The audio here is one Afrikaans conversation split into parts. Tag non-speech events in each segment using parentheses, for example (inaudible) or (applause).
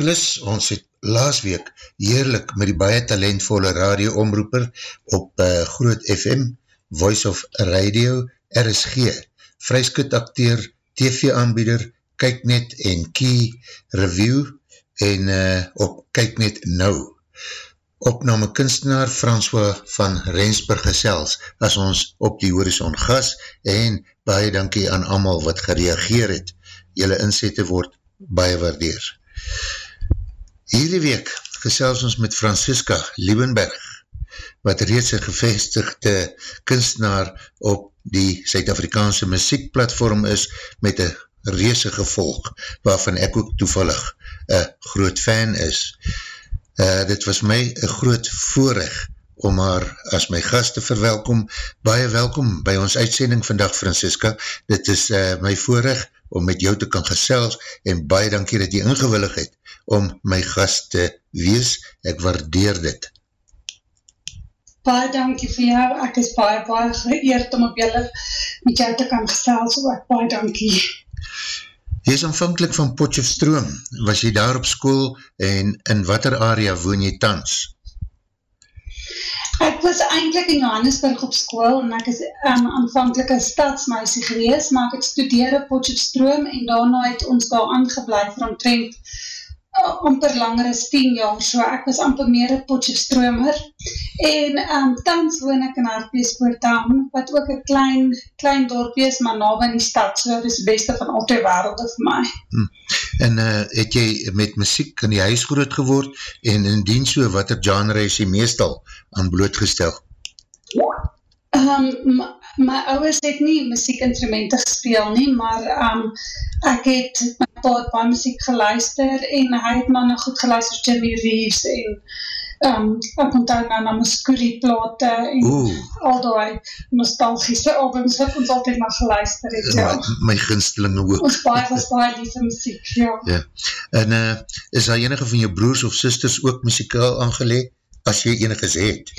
wat ingeskakel is. Ons het laas week heerlik met die baie talentvolle radioomroeper op uh, Groot FM, Voice of Radio, RSG, vryskut acteur, TV-aanbieder, Kijknet en Key Review en uh, op Kijknet Nou. Opname kunstenaar François van Rensburg gesels as ons op die horizon gas en baie dankie aan amal wat gereageer het. Julle inzette word baie waardeer. Hierdie week gesels ons met Francisca Liebenberg, wat reeds een gevestigde kunstenaar op die Suid-Afrikaanse muziekplatform is met een reese gevolg, waarvan ek ook toevallig een groot fan is. Uh, dit was my een groot voorrecht om haar as my gast te verwelkom. Baie welkom by ons uitsending vandag, Francisca. Dit is uh, my voorrecht om met jou te kan gesels en baie dankie dat jy ingewillig het om my gast te wees. Ek waardeer dit. Baie dankie vir jou. Ek is baie, baie geëerd om op julle met jou te kan gesels. Ook baie dankie. Jy is aanvankelijk van Potjefstroom. Was jy daar op school en in wat area woon jy tans? Ek was eindelijk in Johannesburg op school en ek is um, aanvankelijk een stadsmeisie gewees, maar ek het studeer op Potjefstroom en daarna het ons daar aangebleid van omtrent uh, amper langer as 10 jaar, so ek was amper meer een Potjefstromer. En um, tans woon ek in Hartbeespoortam, wat ook een klein, klein dorpje is, maar na in die stad, so dit is die beste van al twee werelde vir my. Hm. En uh, het jy met muziek in die huis groot geword en indien so, wat er genre is jy meestal aan blootgestel? Um, my, my ouders het nie muziekinstrumenten gespeel nie, maar um, ek het my pa het baie muziek geluister en hy het maar nog goed geluister Jimmy Reeves en um, ek onthou nou na Muscuri plate en Oeh. al die nostalgische albums wat ons altyd maar geluister het. Ja. My, my ginstelinge ook. Ons baie was baie lieve muziek, ja. ja. En uh, is daar enige van jou broers of sisters ook muzikaal aangeleid, as jy enige het?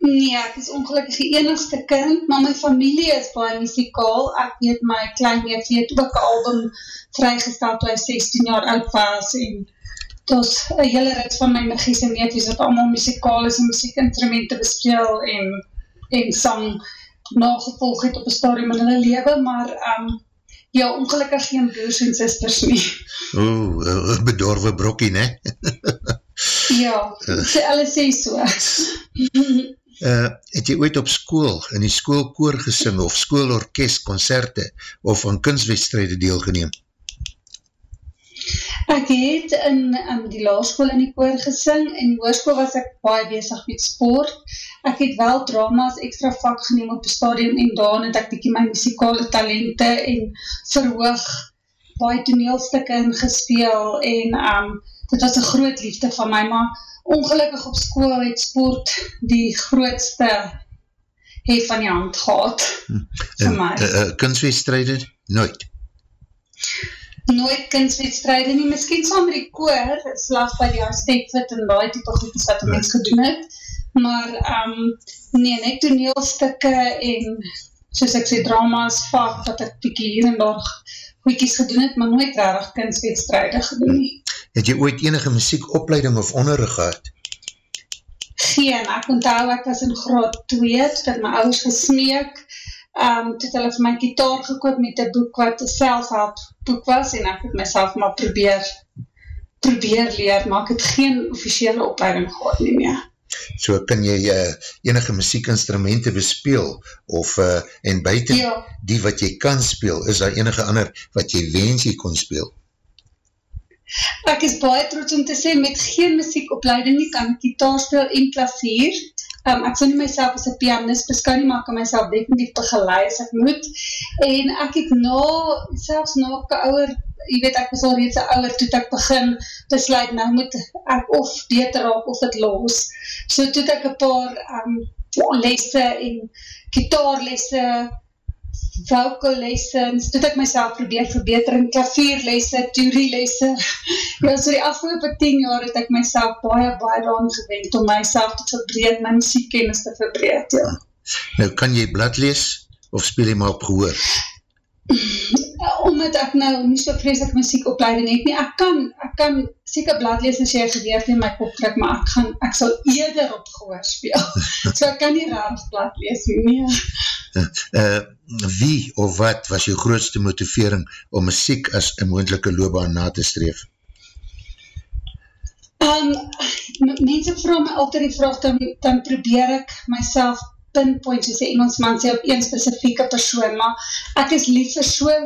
Nee, ek is ongelukkig die enigste kind, maar my familie is baie muzikaal. Ek weet my klein neef het ook album vrygesteld toe hy 16 jaar oud was en was een hele rits van my magies en neefies wat allemaal muzikaal is en muziekinstrumenten bespeel en, en sang nagevolg het op een stadium in hulle leven, maar um, ja, ongelukkig geen broers en sisters nie. Oeh, bedorwe brokkie, ne? ja, sy, hulle sê so. (laughs) uh, het jy ooit op school, in die schoolkoor gesing, of schoolorkest, concerte, of aan kunstwedstrijde deelgeneem? Ek het in um, die laarschool in die koor gesing, in die hoorskool was ek baie bezig met sport. Ek het wel drama's extra vak geneem op die stadium en daan het ek bykie my muzikale talente en verhoog baie toneelstukke ingespeel en um, dit was een groot liefde van my, maar ongelukkig op school het sport die grootste hef van die hand gehad hm. vir my. Uh, uh, kunstwedstrijde? Nooit? Nooit kunstwedstrijde nie. Misschien saam met die koor, slag by die Aztekfit en die type goedjes wat die mens gedoen het. Maar um, nee, net toneelstukke en soos ek sê, drama's, vak, wat ek bykie hier en daar goedjes gedoen het, maar nooit rarig kunstwedstrijde gedoen nie. Het jy ooit enige muziekopleiding of onderrug gehad? Geen, ek onthou ek was in graad 2, toe het my ouders gesmeek, um, toe het hulle vir my gitaar gekoop met een boek wat een selfhelp boek was, en ek het myself maar probeer, probeer leer, maar ek het geen officiële opleiding gehad nie meer. So kan jy uh, enige muziekinstrumenten bespeel, of, uh, en buiten ja. die wat jy kan speel, is daar enige ander wat jy wens jy kon speel? Ek is baie trots om te sê, met geen muziekopleiding nie kan ek gitaar speel en klavier. Um, ek sal nie myself as een pianist beskou nie, maar ek kan myself definitief begeleid as ek moet. En ek het na, selfs na ek ouwer jy weet, ek was al reeds ouwer, toe ek begin besluit, nou moet ek of beter raak of het los. So toe ek een paar um, lesse en gitaarlesse, vocal lessons, toe ek myself probeer verbeter in klavierlesse, theorielesse. ja, (laughs) so die afgelopen 10 jaar het ek myself baie, baie daan gewend om myself te verbreed, my muziekkennis te verbreed, ja. Nou, kan jy blad lees of speel jy maar op gehoor? (laughs) Omdat ek nou nie so vreselik muziek opleiding het nie, ek kan, ek kan seker blad lees as jy gedeerd in my kop trek, maar ek, gaan, ek sal eerder op gehoor speel. (laughs) so ek kan nie raar blad lees nie. Uh, wie of wat was jou grootste motivering om muziek as een moendelike loopbaan na te streef? Um, mense vraag my altyd die vraag, dan, dan probeer ek myself pinpoint, soos die Engelsman sê, op een specifieke persoon, maar ek is lief vir so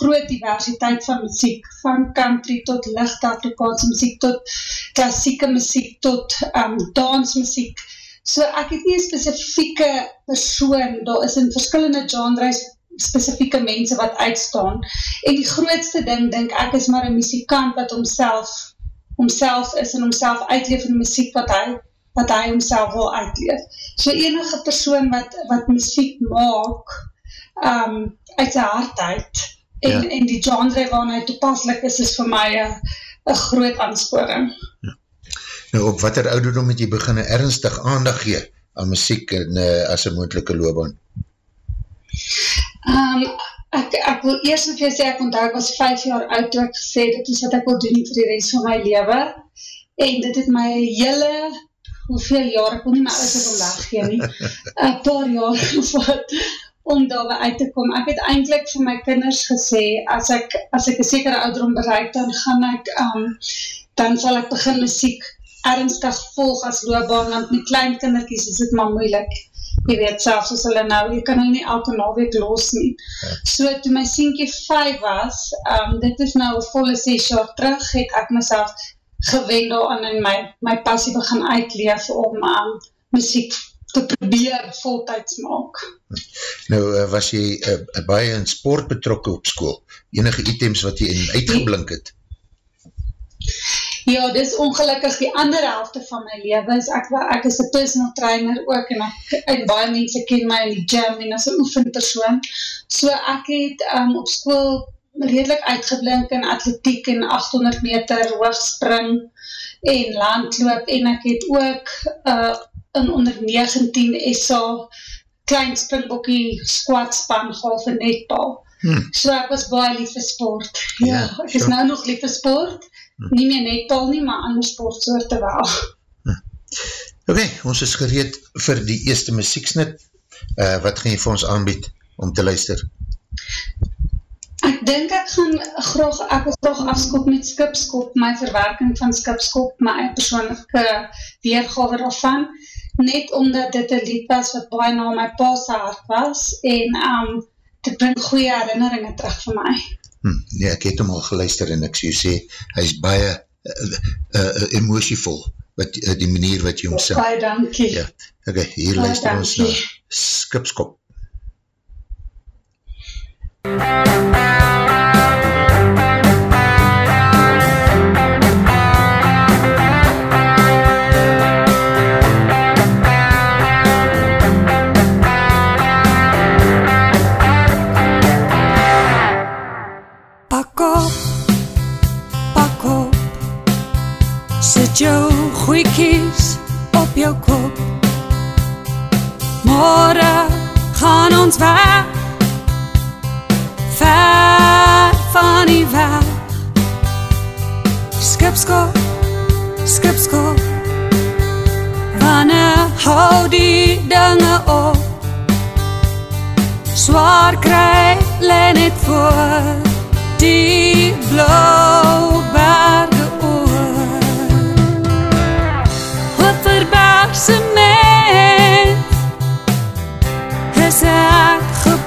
groot diversiteit van muziek, van country tot licht Afrikaanse muziek, tot klassieke muziek, tot um, dansmuziek, so ek het nie een specifieke persoon, daar is in verskillende genres specifieke mense wat uitstaan, en die grootste ding, denk ek, is maar een muzikant wat homself, homself is en homself uitleef in muziek wat hy wat hy homself wil uitleef. So enige persoon wat, wat muziek maak, um, uit sy hart uit, en, ja. en die genre waarin hy toepaslik is, is vir my een groot aansporing. Ja. Nou, op wat er ouderdom het jy beginne ernstig aandag gee aan muziek en, uh, as een moendelike loopbaan? Um, ek, ek wil eerst met jou sê, ek onthou, ek was vijf jaar oud toe ek gesê, dit is wat ek wil doen vir die rest van my leven, en dit het my hele hoeveel jaar, ek wil nie my ouders op omlaag gee nie, (laughs) een paar jaar (laughs) wat, om daar uit te kom. Ek het eindelijk vir my kinders gesê, as ek, as ek een sekere ouderom bereik, dan gaan ek, um, dan sal ek begin muziek ernstig volg as loopbaan, want met klein kinderkies is dit maar moeilik. Jy weet, selfs as hulle nou, jy kan hulle nie elke naweek los nie. So, toe my sienkie 5 was, um, dit is nou volle 6 jaar terug, het ek myself gewend aan en my, my passie begin uitleef om um, muziek te probeer voltijds maak. Nou, uh, was jy uh, baie in sport betrokken op school? Enige items wat jy in uitgeblink het? Ja, dit is ongelukkig die andere helfte van my leven. Ek, ek is een personal trainer ook en ek, en baie mense ken my in die gym en as een oefenpersoon. So ek het um, op school redelijk uitgeblink in atletiek en 800 meter hoogspring en landloop en ek het ook uh, in onder 19 SA klein springbokkie squatspan gehad vir netbal. Hmm. So ek was baie lief vir sport. Ja, ja ek is sure. nou nog lief vir sport, hmm. nie meer netbal nie, maar ander sportsoorte wel. Hmm. Oké, okay, ons is gereed vir die eerste muzieksnit. Uh, wat gaan jy vir ons aanbied om te luister? Dink ek gaan graag, ek wil graag afskop met Skipskop, my verwerking van Skipskop, my persoonlijke weergave daarvan, net omdat dit een lied was wat baie na my pa's hart was, en um, dit bring goeie herinneringen terug vir my. Hm, ja, ek het hom al geluister en ek sê, sê hy is baie uh, uh, emotievol, wat, uh, die manier wat jy hom sê. Baie dankie. Ja, ok, hier baie luister dankie. ons na Skipskop. jou jou kop Morgen gaan ons weg. Ver van die weg. Skipskop, skipskop Wanneer hou die dinge op? Zwaar kry, leen het voor Die blauw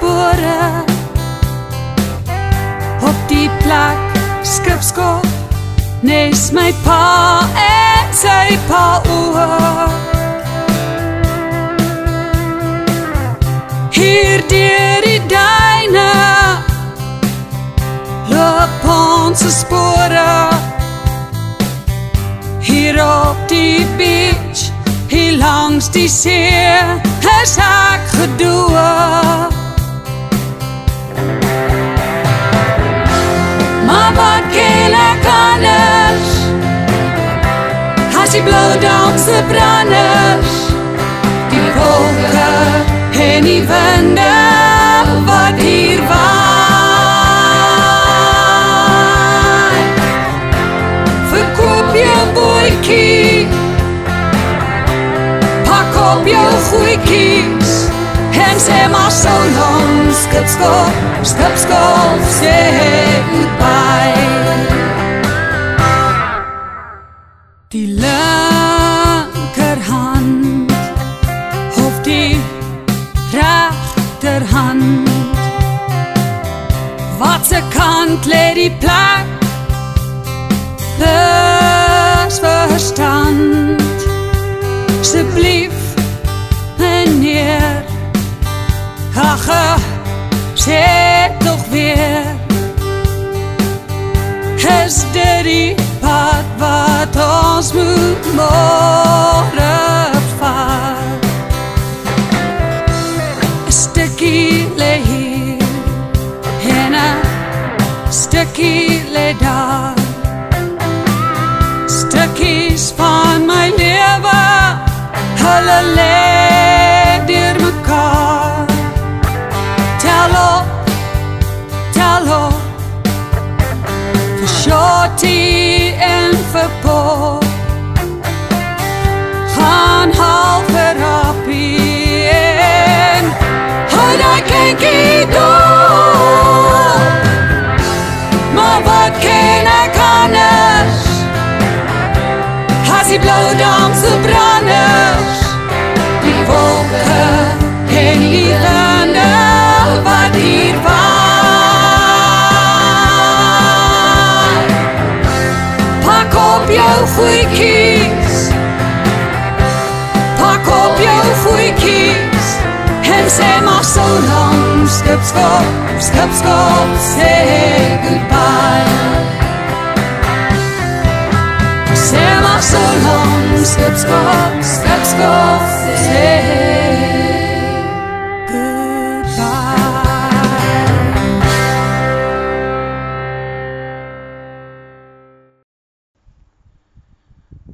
gebore op die plek skipskop nes my pa en sy pa oor hier dier die duine loop ons ons spore. Hier op die beach Hier langs die see Is ek gedoe wat ken ek anders As die blauw danse branders Die wolke en die winde Wat hier waai Verkoop jou boekie Pak op jou goeikies En sê maar so lang Skipskop, skipskop Sê goodbye Die linkerhand Of die rechterhand Wat se kant le die plek Dis verstand Ach, sê toch weer. Is dit die pad wat ons moet morgen vaar? Een stukkie le hier En een stukkie le daar. Stukkies van my lewe Hulle le As die blauw danse branders. Die wolke en die lande Wat hier waai Pak op jou goeikies. Pak op jou goeikies. En sê maar so lang Skipskop, skipskop Sê goodbye Skipskop, skipskop Sê goodbye.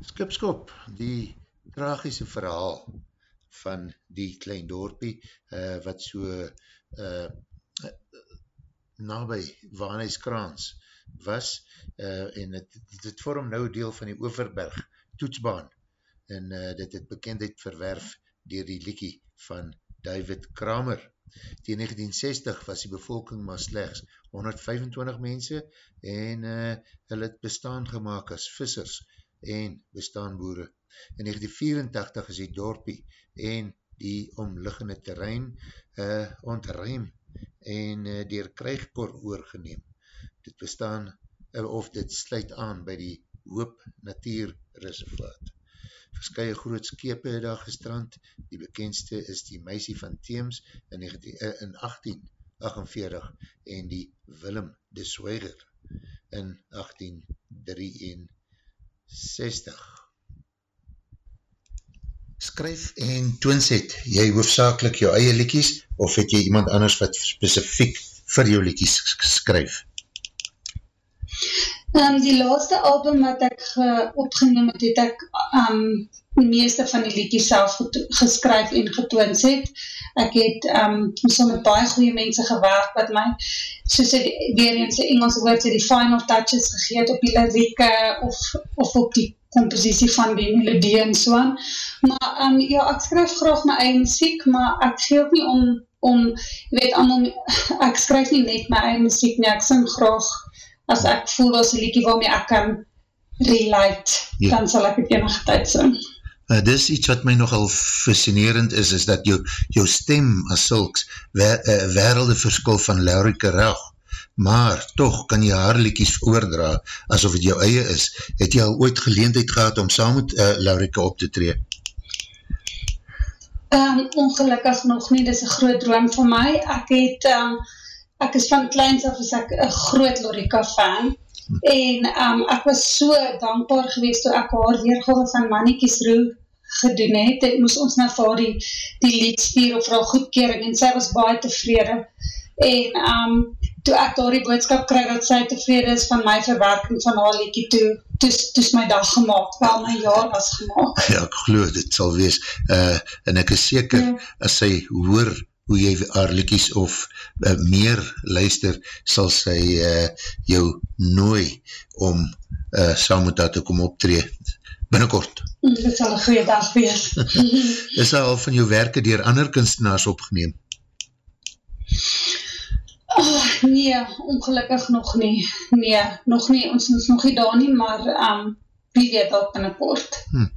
Skipskop, die tragiese verhaal van die klein dorpie, uh, wat so uh, nabij Waarnhuiskraans was, uh, en het, het vorm nou deel van die Overberg toetsbaan, en uh, dit het bekendheid verwerf dier die liekie van David Kramer. Tegen 1960 was die bevolking maar slechts 125 mense, en uh, hulle het bestaan gemaakt as vissers, en bestaanboere. In 1984 is die dorpie en die omliggende terrein uh, ontruim en uh, dier krijgkor oorgeneem. Dit bestaan, uh, of dit sluit aan by die Hoop Natuurreservaat. Verskye groot skepe het daar gestrand, die bekendste is die Meisie van Theems in, 19, uh, in 1848 en die Willem de Zwijger in 1863. 60 Skryf en toonset, jy hoofdzakelik jou eie liekies, of het jy iemand anders wat specifiek vir jou liekies skryf? Um, die laaste album wat ek ge, opgeneem het, het ek um, die meeste van die liedjes self geskryf en getoons het. Ek het um, so met baie goeie mense gewerk wat my, soos het weer eens die Engelse woord, die final touches gegeet op die lirieke of, of op die compositie van die melodie en so aan. Maar um, ja, ek skryf graag my eie muziek, maar ek gee ook nie om, om jy weet, allemaal, ek skryf nie net my eie muziek nie, ek sing graag as ek voel as een liedje waarmee ek kan relate, ja. dan sal ek het enige tyd sing. Uh, dis iets wat my nogal fascinerend is, is dat jou, jou stem as sulks wer, uh, werelde verskil van Laurike Rauch, maar toch kan jy haar liedjes oordra asof het jou eie is. Het jy al ooit geleendheid gehad om saam met uh, Laurike op te tree? Um, ongelukkig nog nie, dit is een groot droom van my. Ek het, um, ek is van kleins af is ek een groot Lorika fan En um, ek was so dankbaar geweest toe ek haar weergave van Manniekies Roe gedoen het. Ek moes ons na vir die, die lied stuur of haar goedkering en sy was baie tevrede. En um, toe ek daar die boodskap kry dat sy tevrede is van my verwerking van haar liedje toe, toe, toe is my dag gemaakt, wel my jaar was gemaakt. Ja, ek geloof, dit sal wees. Uh, en ek is seker, ja. as sy hoor hoe jy haar liedjes of uh, meer luister, sal sy uh, jou nooi om uh, saam met haar te kom optree binnenkort. Dit sal een goeie dag wees. (laughs) is al van jou werke dier ander kunstenaars opgeneem? Oh, nee, ongelukkig nog nie. Nee, nog nie, ons is nog nie daar nie, maar um, wie weet al binnenkort. Hm.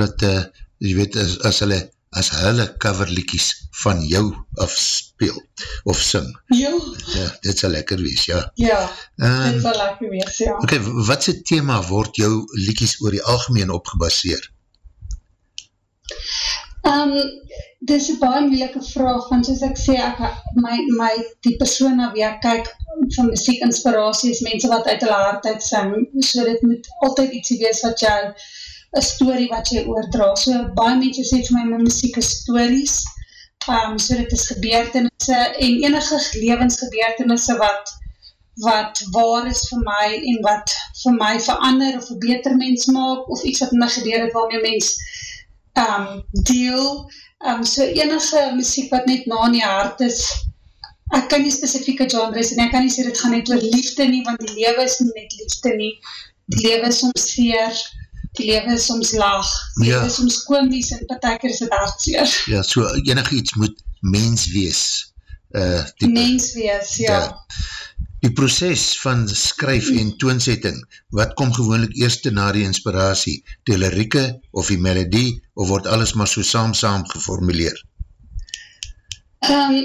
Laat, uh, jy weet, as, as hulle as hulle coverlikies van jou afspeel of sing. Ja. Ja, dit sal lekker wees, ja. Ja, um, dit sal lekker wees, ja. Ok, wat sy thema word jou likies oor die algemeen opgebaseer? Um, dit is een baie moeilike vraag, want soos ek sê, ek, my, my, die persoon na wie ek kyk van muziek inspiratie is mense wat uit hulle hart uit sing, so dit moet altyd iets wees wat jou een story wat jy oordra. So baie mense sê vir my, my muziek is stories, um, so dit is gebeurtenisse en enige levensgebeurtenisse wat wat waar is vir my en wat vir my verander of een beter mens maak of iets wat my gebeur het waarmee mens um, deel. Um, so enige muziek wat net na in die hart is, ek kan nie specifieke genres en ek kan nie sê dit gaan net oor liefde nie, want die lewe is nie net liefde nie. Die lewe is soms seer, die lewe is soms laag, die ja. lewe is soms komies en partijker is het hartseer. Ja, so enig iets moet mens wees. Uh, die, mens wees, ja. ja. Die proces van skryf en toonsetting, wat kom gewoonlik eerste na die inspiratie, die lirieke of die melodie, of word alles maar so saam-saam geformuleer? Um,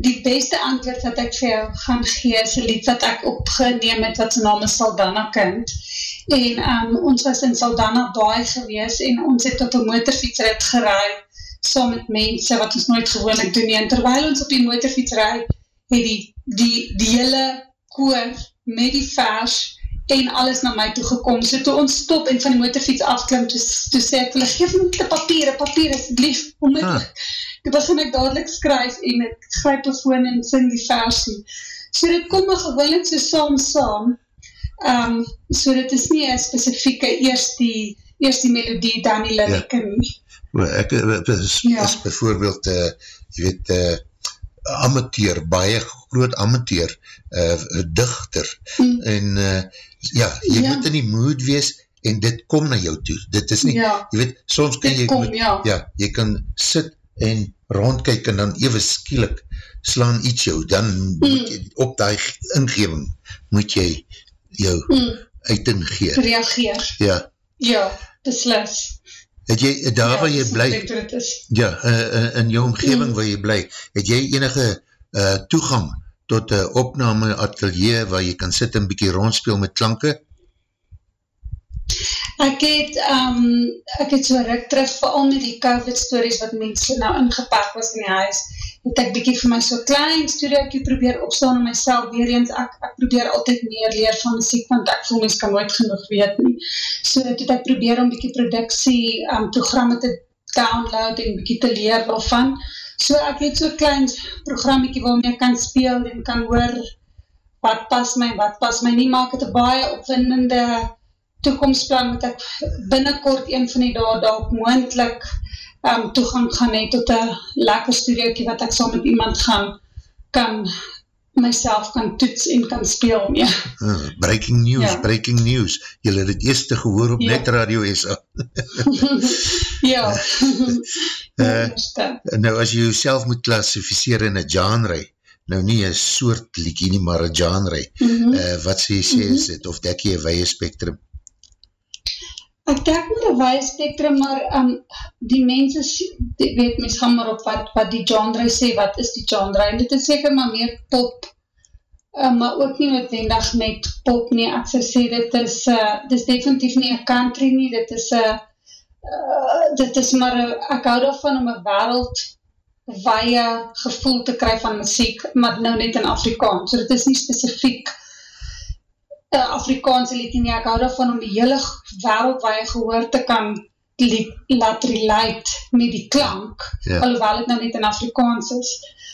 die beste antwoord wat ek vir jou gaan gee, is een lied wat ek opgeneem het, wat sy naam is Saldana Kind. En um, ons was in Saldana baie gewees, en ons het op een motorfietsrit geraai, saam met mense, wat ons nooit gewoonlik doen nie. En terwijl ons op die motorfiets raai, het die, die, die hele koor met die vers en alles na my toe gekom. So toe ons stop en van die motorfiets afklim, toe, toe sê ek, geef my die papier, papier is lief, om het, ah toe begin ek dadelijk skryf en ek skryf op phone en sing die versie. So dit kom my gewoonlik so saam saam, um, so dit is nie een specifieke eerst die, eerst die melodie dan die lirieke ja. nie. Ek is, ja. is bijvoorbeeld, uh, jy weet, uh, amateur, baie groot amateur, uh, dichter, mm. en uh, ja, jy ja. moet in die mood wees, en dit kom na jou toe, dit is nie, ja. jy weet, soms kan dit jy, kom, met, ja. ja, jy kan sit en rondkyk en dan even skielik slaan iets jou, dan mm. moet jy op die ingeving moet jy jou mm. uiting gee. Reageer. Ja. Ja, beslis. Het jy, daar ja, waar jy bly, ja, uh, in jou omgeving mm. waar jy bly, het jy enige uh, toegang tot een opname atelier waar jy kan sit en bykie rondspeel met klanke? Ek het, um, ek het so ruk terug, vooral met die COVID stories wat mense nou ingepak was in die huis, het ek bykie vir my so klein studiokie probeer opstaan om myself weer eens, ek, ek probeer altyd meer leer van muziek, want ek voel mens kan nooit genoeg weet nie. So het ek probeer om bykie productie, um, programme te download en bykie te leer daarvan. So ek het so klein programmiekie waarmee ek kan speel en kan hoor wat pas my, wat pas my nie, maak het een baie opwindende toekomstplan moet ek binnenkort een van die daar dalk moendlik um, toegang gaan hee tot een lekker studiokie wat ek sal met iemand gaan kan myself kan toets en kan speel mee. Uh, breaking news, ja. breaking news. Julle het het eerste gehoor op ja. Net Radio SA. (laughs) ja. (laughs) uh, nou as jy jouself moet klassificeer in een genre, nou nie een soort liekie nie, maar een genre, mm -hmm. uh, wat sê jy sê mm -hmm. is dit, of dek jy een weie spectrum? Ek dek maar een weie spektrum, maar um, die mense, die, weet, mens gaan maar op wat, wat die genre sê, wat is die genre, en dit is seker maar meer pop, um, maar ook nie noodwendig met pop nie, ek sal sê, dit is, uh, dit is definitief nie een country nie, dit is, uh, uh, dit is maar, a, ek hou daarvan om een wereld weie gevoel te kry van muziek, maar nou net in Afrikaans, so dit is nie specifiek uh, Afrikaanse lied nie, ek hou daarvan om die hele wereldwaie gehoor te kan lied, laat relate met die klank, ja. alhoewel het nou net in Afrikaans is.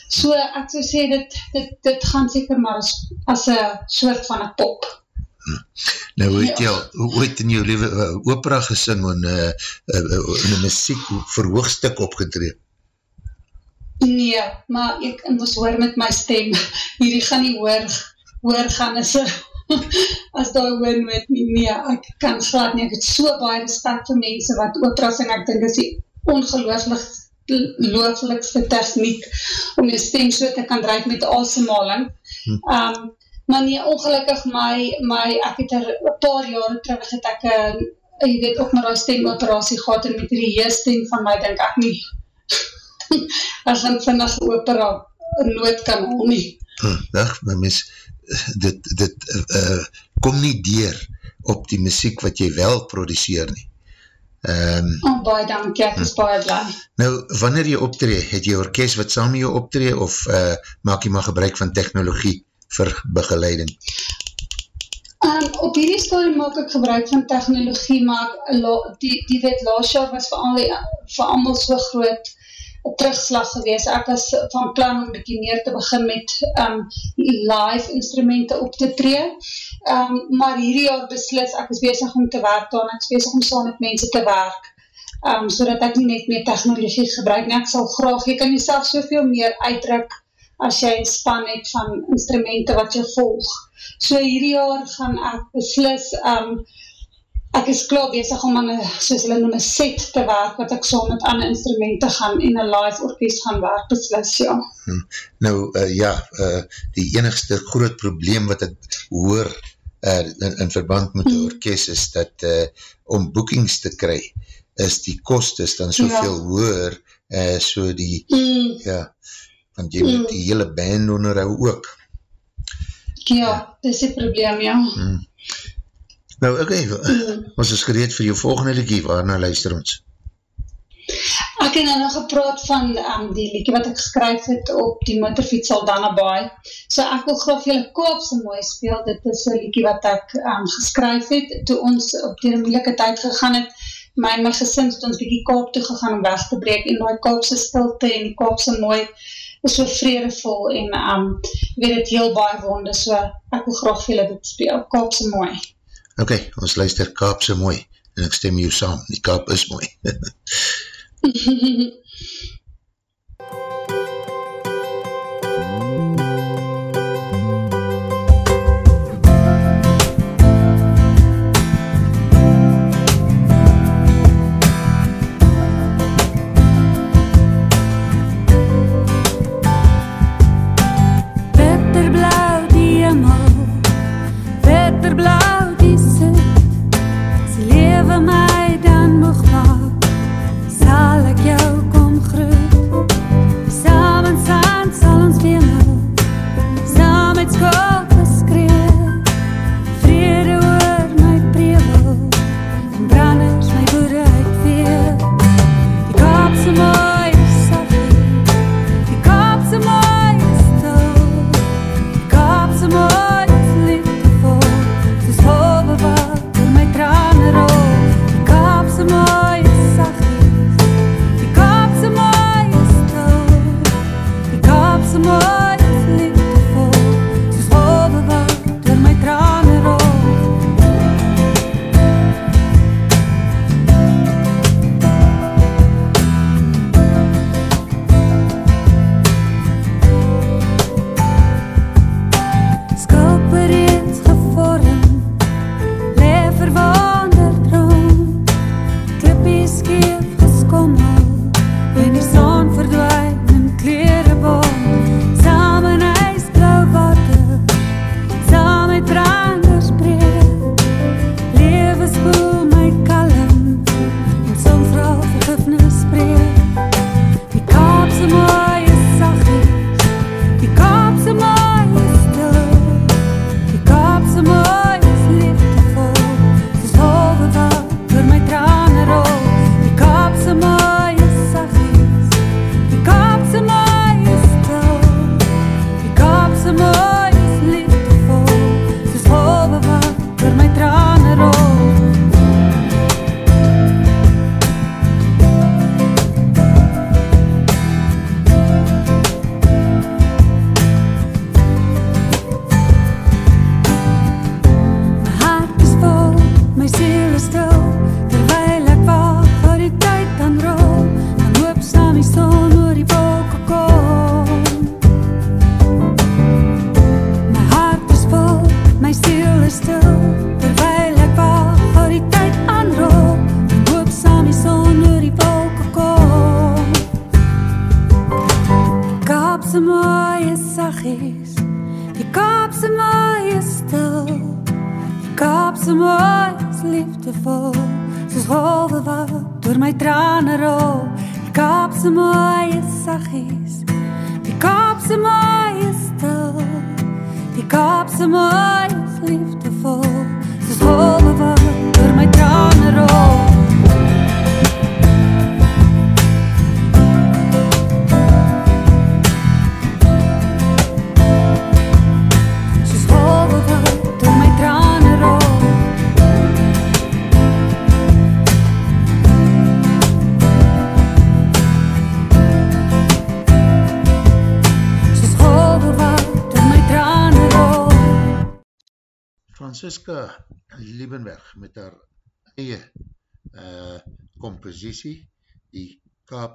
So ek zou sê, dit, dit, dit gaan seker maar as, as een soort van een pop. Hm. Nou, hoe het jy al ooit in jou leven uh, opera gesing en uh, uh, uh, in een muziek verhoogstuk opgedreed? Nee, maar ek moes hoor met my stem, (laughs) hierdie gaan nie hoor, hoor gaan as, as daar hoor met my, nee, ek kan glad nie, ek het so baie respect vir mense wat operas en ek dink is die ongelooflikste techniek om die stem so te kan drijf met asemhaling. Hm. Um, maar nie, ongelukkig my, my, ek het er een paar jare terug het ek, uh, jy weet, ook maar die stemoperatie gehad en met die stem van my, denk ek nie, (laughs) as een vinnig opera nood kan hou nie. Dag, my mens, dit, dit uh, kom nie deur op die muziek wat jy wel produceer nie. Um, oh, baie dankie, ek is hm. baie blij. Nou, wanneer jy optree, het jy orkest wat saam jy optree, of uh, maak jy maar gebruik van technologie vir begeleiding? Um, op hierdie story maak ek gebruik van technologie, maar die, die weet laas jaar was vir, al, vir allemaal so groot, terugslag gewees. Ek was van plan om bykie meer te begin met um, live instrumenten op te tree. Um, maar hierdie jaar beslis, ek is bezig om te werk dan, ek is bezig om saam met mense te werk. Um, so dat ek nie net meer technologie gebruik. En ek sal graag, jy kan jyself soveel meer uitdruk as jy een span het van instrumenten wat jy volg. So hierdie jaar gaan ek beslis um, ek is klaar bezig om aan een, soos hulle noem, een set te werk, wat ek so met ander instrumenten gaan en een live orkest gaan werk, beslis, ja. Hmm. Nou, uh, ja, uh, die enigste groot probleem wat ek hoor uh, in, in verband met die hmm. orkest is dat uh, om boekings te kry, is die kost is dan soveel ja. hoor, uh, so die, hmm. ja, want jy moet hmm. die hele band onderhou ook. Ja, ja. dis die probleem, ja. Hmm. Nou, oké, okay, ons is gereed vir jou volgende liekie, waarna luister ons? Ek het nou nog gepraat van um, die liekie wat ek geskryf het op die motorfiets Aldana Baai. So ek wil graag jylle koopse mooi speel, dit is een liekie wat ek um, geskryf het, toe ons op die moeilike tyd gegaan het, my en my gesin het ons bykie koop toe gegaan om weg te breek, en die koopse stilte en die koopse mooi, is so vredevol, en um, weet het heel baie wonde, so ek wil graag jylle dit speel, koopse mooi. Ok, ons luister Kaapse mooi, en ek stem jou saam, die Kaap is mooi. (laughs) (laughs)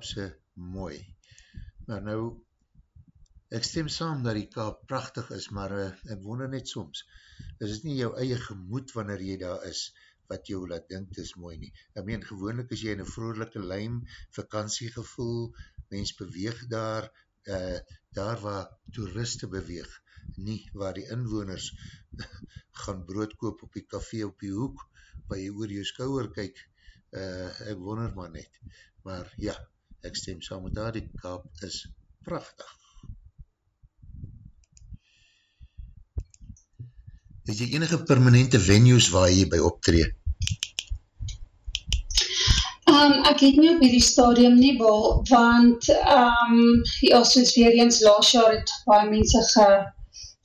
Kaapse Mooi. Maar nou, ek stem saam dat die Kaap prachtig is, maar uh, ek wonder net soms, is het nie jou eie gemoed wanneer jy daar is, wat jou laat dink is mooi nie. Ek meen, gewoonlik is jy in een vrolijke lijm, vakantiegevoel, mens beweeg daar, uh, daar waar toeriste beweeg, nie waar die inwoners (laughs) gaan brood koop op die café op die hoek, waar jy oor jou skouwer kyk, uh, ek wonder maar net. Maar ja, ek stem saam met daar, die kaap is prachtig. Het jy enige permanente venues waar jy by optree? Um, ek het nie op hierdie stadium nie, wel, want um, ja, soos weer eens laas jaar het baie mense ge,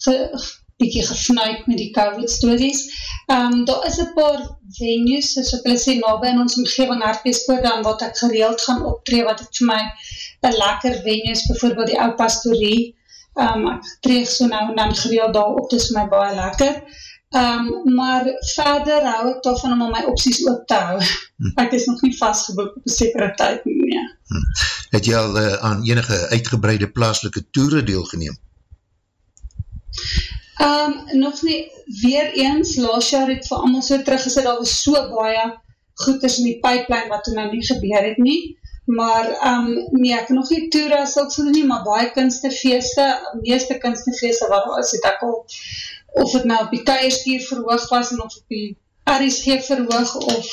ge, bykie gefnuik met die COVID stories. Um, daar is een paar venues, soos ek hulle sê, nabij in ons omgeving Hartbeespoort, dan wat ek gereeld gaan optree, wat het vir my een lekker venues, bijvoorbeeld die ou pastorie, um, ek treeg so nou en dan gereeld daar op, dis my baie lekker. Um, maar verder hou ek daarvan om my opties ook te hou. Hm. (laughs) Ek is nog nie vastgeboek op een sekere tyd nie. Nee. Hm. Het jy al uh, aan enige uitgebreide plaaslike toere deelgeneem? Um, nog nie, weer eens, laas jaar het vir allemaal so teruggesit, al was so baie goeders in die pipeline wat er nou nie gebeur het nie, maar um, nee, ek nog nie toer as ook so nie, maar baie kunstefeeste, meeste kunstefeeste wat al is, het ek al, of het nou op die keierskier verhoog was, en of op die RSG verhoog, of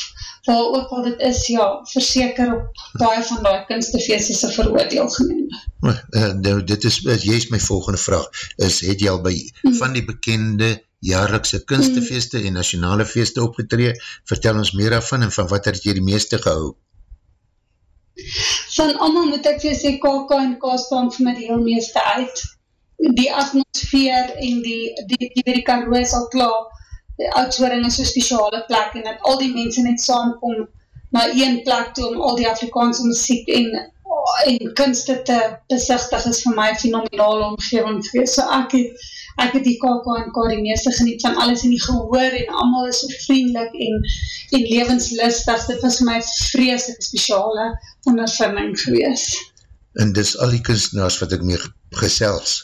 waar ook al dit is, ja, verseker op baie van die kunstefeeste se veroordeel geneem. Uh, nou, dit is, jy is my volgende vraag, is, het jy al by mm. van die bekende jaarlikse kunstefeeste mm. en nationale feeste opgetree, vertel ons meer daarvan en van wat het jy die meeste gehou? Van allemaal moet ek vir sê, KK en K staan vir my die heel meeste uit. Die atmosfeer en die, die, die, die, die karoo is al klaar, oudsworing is so speciale plek en dat al die mense net saamkom na een plek toe om al die Afrikaanse muziek en en kunste te besichtig is vir my fenomenale omgeving geweest. So ek het, ek het die KK en K die meeste geniet van alles in die gehoor en allemaal is so vriendelik en, en levenslustig. Dit was my vreselik speciale ondervinding geweest. En dis al die kunstenaars wat ek mee gesels,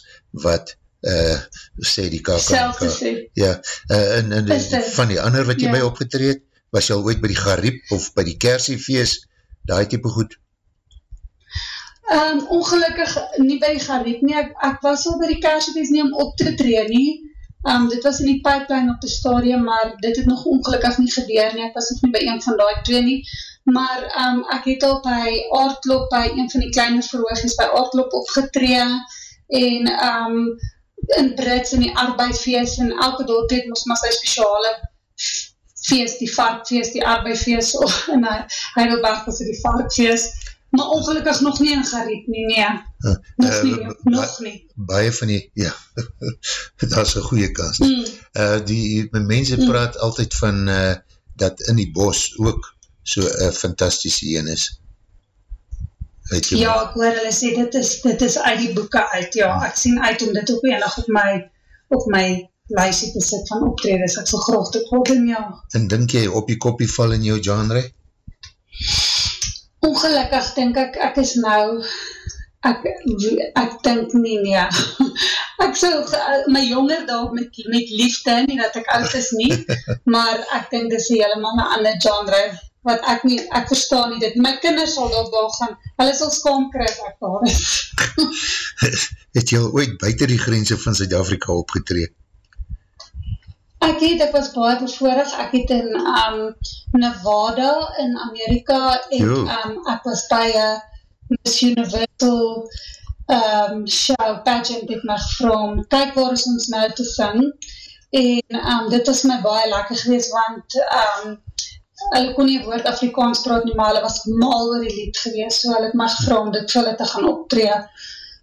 wat uh, sê die KK en K. Sê. Ja, uh, en, en van die ander wat jy ja. by opgetreed, was jy al ooit by die Gariep of by die Kersiefeest, daai type goed? Um, ongelukkig nie by die Gariep nie, ek, ek was al by die Kersfeest nie om op te tree nie, um, dit was in die pipeline op die stadium, maar dit het nog ongelukkig nie gebeur nie, ek was nog nie by een van die twee nie, maar um, ek het al by Aardlop, by een van die kleine verhoogies, by Aardlop opgetree, en um, in Brits, in die arbeidfeest, en elke dorp het ons maar sy speciale feest, die varkfeest, die arbeidfeest, en (laughs) Heidelberg was die varkfeest, maar ongelukkig nog nie in geriep nie, nee. Uh, nog nie, uh, nog nie. Baie van die, ja, (laughs) dat is een goeie kans. Mm. Uh, die, my mense mm. praat altyd van, uh, dat in die bos ook so een uh, fantastische een is. Ja, ek hoor hulle sê, dit is, dit is uit die boeken uit, ja, ek sien uit om dit ook enig op my, op my lijstje te sit van optreders, ek so grof te kodden, ja. En dink jy op die kopie val in jou genre? Ja, Ongelukkig denk ek, ek is nou, ek, ek denk nie, nee. (laughs) Ek so, my jonger dag met, met liefde, nie dat ek oud is nie, (laughs) maar ek denk dis helemaal een ander genre, wat ek nie, ek verstaan nie dit. My kinders sal daar wel gaan, hulle sal skaam krijg, ek daar is. (laughs) Het jy al ooit buiten die grense van Zuid-Afrika opgetreed? Ek het, ek was baie bevoorig, ek het in um, Nevada in Amerika, en Jo. um, ek was by een Miss Universal um, show, pageant het my gevra om, kyk waar is ons nou te sing, en um, dit was my baie lekker geweest, want um, hulle kon nie woord Afrikaans praat nie, maar hulle was mal oor die lied geweest, so hulle het my gevra om dit vir hulle te gaan optree,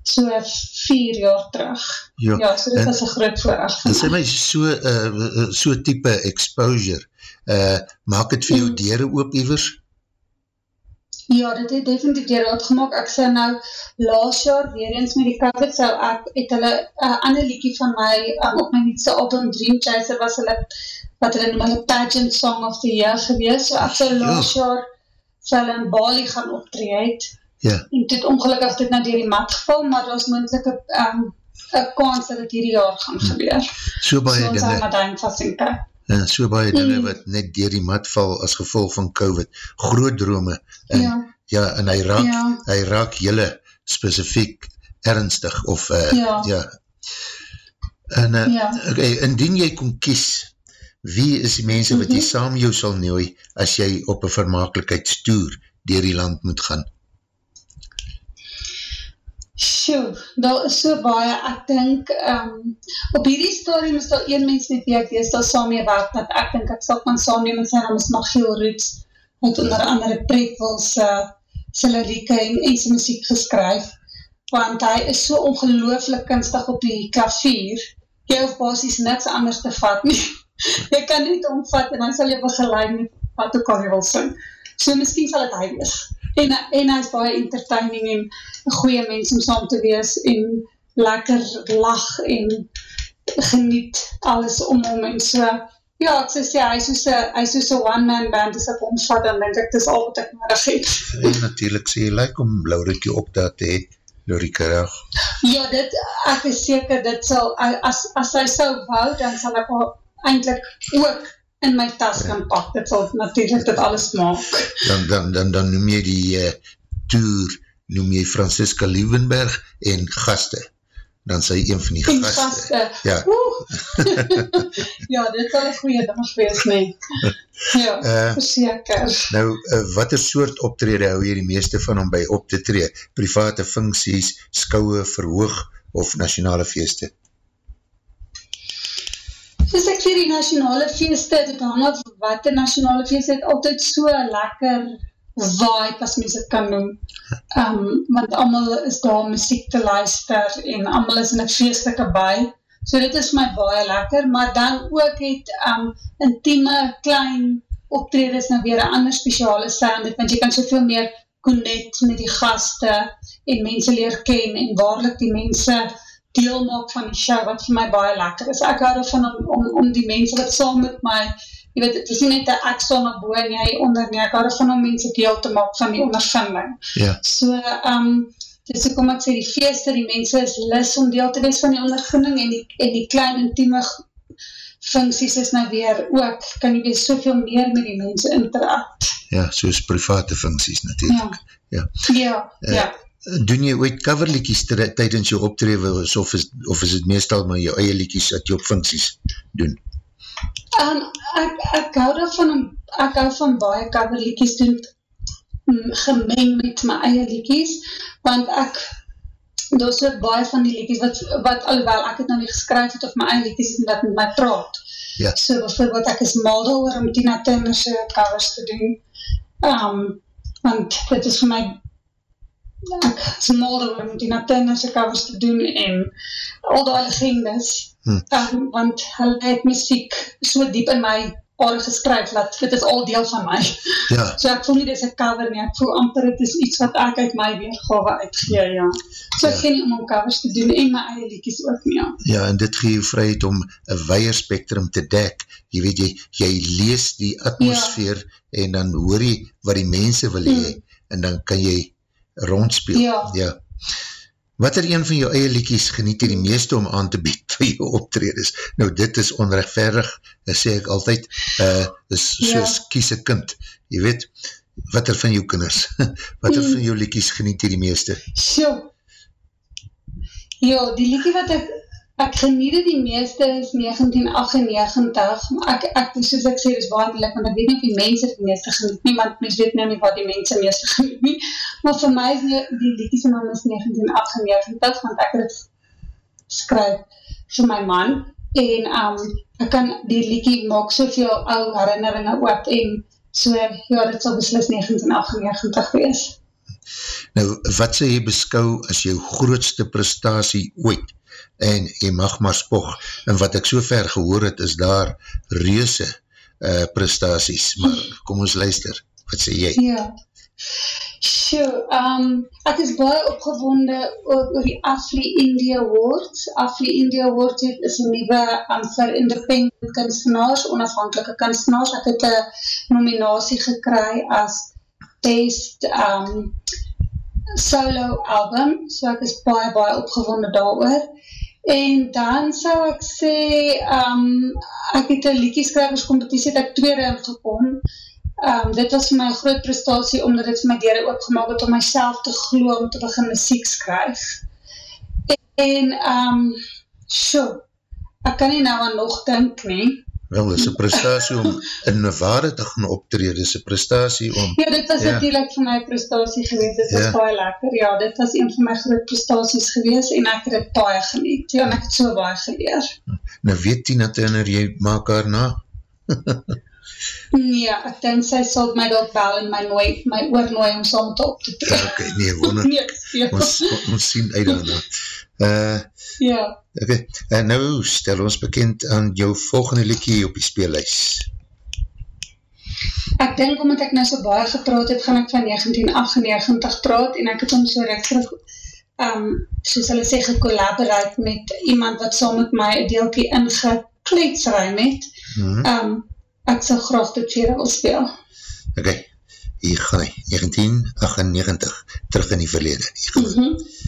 so vier jaar terug. Ja, Ja, so dit en- was een groot voorrecht En sê my. so, uh, so type exposure, uh, maak het vir jou Mm. dere oop iwers? Ja, dit het definitief deur uitgemaak. Ek sou nou laas jaar weer eens met die COVID sou ek het hulle 'n uh, ander liedjie van my um, op my nuutste album Dream Chaser was hulle wat hulle noem hulle pageant song of the year gewees. So ek sou Ja. laas jaar vir hulle in Bali gaan optree het. Ja, En dit ongelukkig dit nou deur die mat geval, maar daar's moontlik 'n um, 'n kans dat dit hierdie jaar gaan gebeur. so baie so ons dinge, maar daarin vasink. ja, so baie dinge Mm. wat net dier die mat val as gevolg van COVID. Groot drome, en, ja. Ja. ja, en hy raak, Ja. hy raak jylle specifiek ernstig, of, uh, Ja. ja. En, uh, Ja. okay, indien jy kon kies, wie is die mense wat jy Mhm. saam jou sal nooi, as jy op een vermakelijkheidstoer dier die land moet gaan? Sjoe, daar is so baie, ek dink, um, op hierdie stadium is daar een mens met wie ek deesdae saam mee werk, dat ek dink ek sal kan saamneem met sy naam is Magiel Roots, wat onder andere Pretwils uh, sy lirieke en, en sy muziek geskryf, want hy is so ongelooflik kunstig op die klavier, jy hoef basies niks anders te vat nie, (laughs) (laughs) jy kan net omvat en dan sal jy begeleid met wat ook al jy wil sing, so miskien sal het hy wees, en, en hy is baie entertaining en een goeie mens om saam te wees en lekker lach en geniet alles om hom en so, ja, ek sê, sê hy is soos een- hy is soos een one-man band, as ek omvat, dan denk ek, dis al wat ek nodig het. (laughs) En natuurlijk sê jy like om Laurikje op dat te hee, Laurike Rag. Ja, dit, ek is seker, dit sal, as, as hy sou wou, dan sal ek al eindelijk ook in my tas kan pak, dit sal natuurlijk dit alles maak. Dan, dan, dan, dan noem jy die uh, tour, noem jy Francisca Liebenberg en gaste. Dan sê jy een van die En gaste. gaste, Ja. (laughs) Ja, dit sal een goeie ding wees, nee. (laughs) Ja, Eh, verseker. Nou, uh, wat er soort optrede hou jy die meeste van om by op te tree? Private funksies, skouwe, verhoog of nationale feeste? Soos ek sê, die nationale feeste, dit hang af wat die nationale feeste het, altyd so lekker vibe, as mens het kan noem. Um, want allemaal is daar muziek te luister, en allemaal is in een feestelike by. So dit is my baie lekker, maar dan ook het um, intieme, klein optredes nou weer een ander speciale standaard, want jy kan soveel meer connect met die gaste, en mense leer ken, en waarlik die mense deel maak van die show, wat vir my baie lekker is. Ek hou ervan om, om, om die mense wat saam met my, jy weet, het is nie net een ek staan op boe en jy onder nie, ek hou ervan om mense deel te maak van die ondervinding. Ja, So, um, dis ook om ek sê, die feeste, die mense is lis om deel te wees van die ondervinding en die, en die klein intieme funksies is nou weer ook, kan jy weer soveel meer met die mense interact. ja, soos private funksies natuurlijk. Ja, Ja. ja, ja. Doen jy ooit coverlikies tydens jou optrewe of is, of is het meestal maar jou eie likies dat jy op funksies doen? Um, ek, ek hou daarvan ek hou van baie coverliedjies doen mm, gemeng met my eie liedjies, want ek daar is ook baie van die liedjies wat, wat alhoewel ek het nou nie geskryf het of my eie liedjies het wat met my praat. Ja. So bijvoorbeeld ek is mal daaroor om Tina Turner se covers te doen. Um, want dit is vir my ek is daaroor om Tina Turner se covers te doen en al die legendes. Hm. Um, want hulle het muziek so diep in my aarde geskryf, dat dit is al deel van my. Ja, (laughs) So ek voel nie dis 'n cover nie, ek voel amper dit is iets wat ek uit my weergawe uitgee, ja. So ek Ja. gee nie om om covers te doen en my eie liedjies ook nie, ja. ja, en dit gee jou vryheid om een weier spectrum te dek. Jy weet, jy, jy lees die atmosfeer ja. en dan hoor jy wat die mense wil hee Mm. en dan kan jy rondspeel. Ja. ja. Wat er een van jou eie liedjies geniet jy die meeste om aan te bied (laughs) vir jou optredes? Nou, dit is onrechtverdig, dat sê ek altyd, uh, is soos Ja. kies een kind, jy weet, wat er van jou kinders, (laughs) wat er Mm. van jou liedjies geniet jy die meeste? Sjoe. Ja, die liedjie wat ek ek geniet het die meeste is 1998, ek, ek, soos ek sê, is baie moeilik, want ek weet nie of die mense die meeste geniet nie, want mens weet nou nie wat die mense meeste geniet nie, maar vir my is die, die liedjes naam is 1998, want ek het skryf vir my man, en um, ek kan die liedje maak soveel ou herinneringen op, en so, ja, dit sal beslis 1998 wees. Nou, wat sê jy beskou as jou grootste prestatie ooit? En jy mag maar spog, en wat ek so ver gehoor het, is daar reuse uh, prestaties, maar kom ons luister, wat sê jy? Ja, sure, um, ek is baie opgewonde oor, oor die Afri India Awards, Afri India Awards is een nieuwe um, vir independent kunstenaars, onafhankelike kunstenaars, ek het een nominatie gekry as best um, solo album, so ek is baie, baie opgewonde daar oor, En dan sal ek sê, um, ek het een liedjeskrijverscompetitie, het ek tweede ingekom. Um, dit was vir my groot prestatie, omdat dit vir my dere opgemaak het om myself te glo om te begin muziek skryf. En, um, so, ek kan nie nou aan nog dink nie, Wel, dit is een prestatie om in Nevada te gaan optreden, dit is een prestatie om... Ja, dit was ja. natuurlijk vir my prestatie geweest, dit was ja. baie lekker, ja, dit was een van my groot prestaties geweest en ek het het baie geniet, ja, en ek het so baie geleer. Nou weet Tina Turner, jy maak haar na? (laughs) ja, ek denk sy sal my dat bel en my, nooi, my oor nooi om saam te op te tree. Ja, ok, nee, wonder, (laughs) nee, ons, ons sien uit daarna. Uh, ja. Okay. En nou stel ons bekend aan jou volgende liekie op die speellys. Ek denk omdat ek nou so baie gepraat het, gaan ek van 1998 praat en ek het om so recht terug, um, soos hulle sê, gecollaborate met iemand wat saam met my een deelkie ingekleedsruim het. Mm -hmm. um, ek sal graag dit vir wil speel. Ok, hier gaan hy, 1998, terug in die verlede. Hier gaan mm -hmm.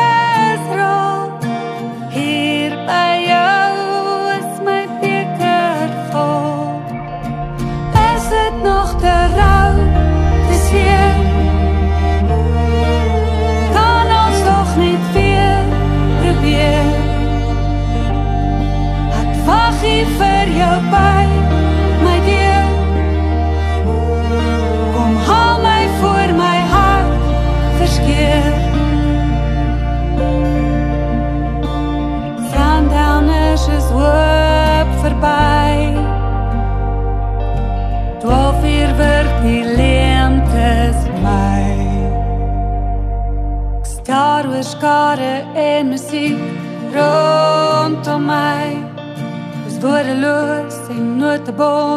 hier vir the board.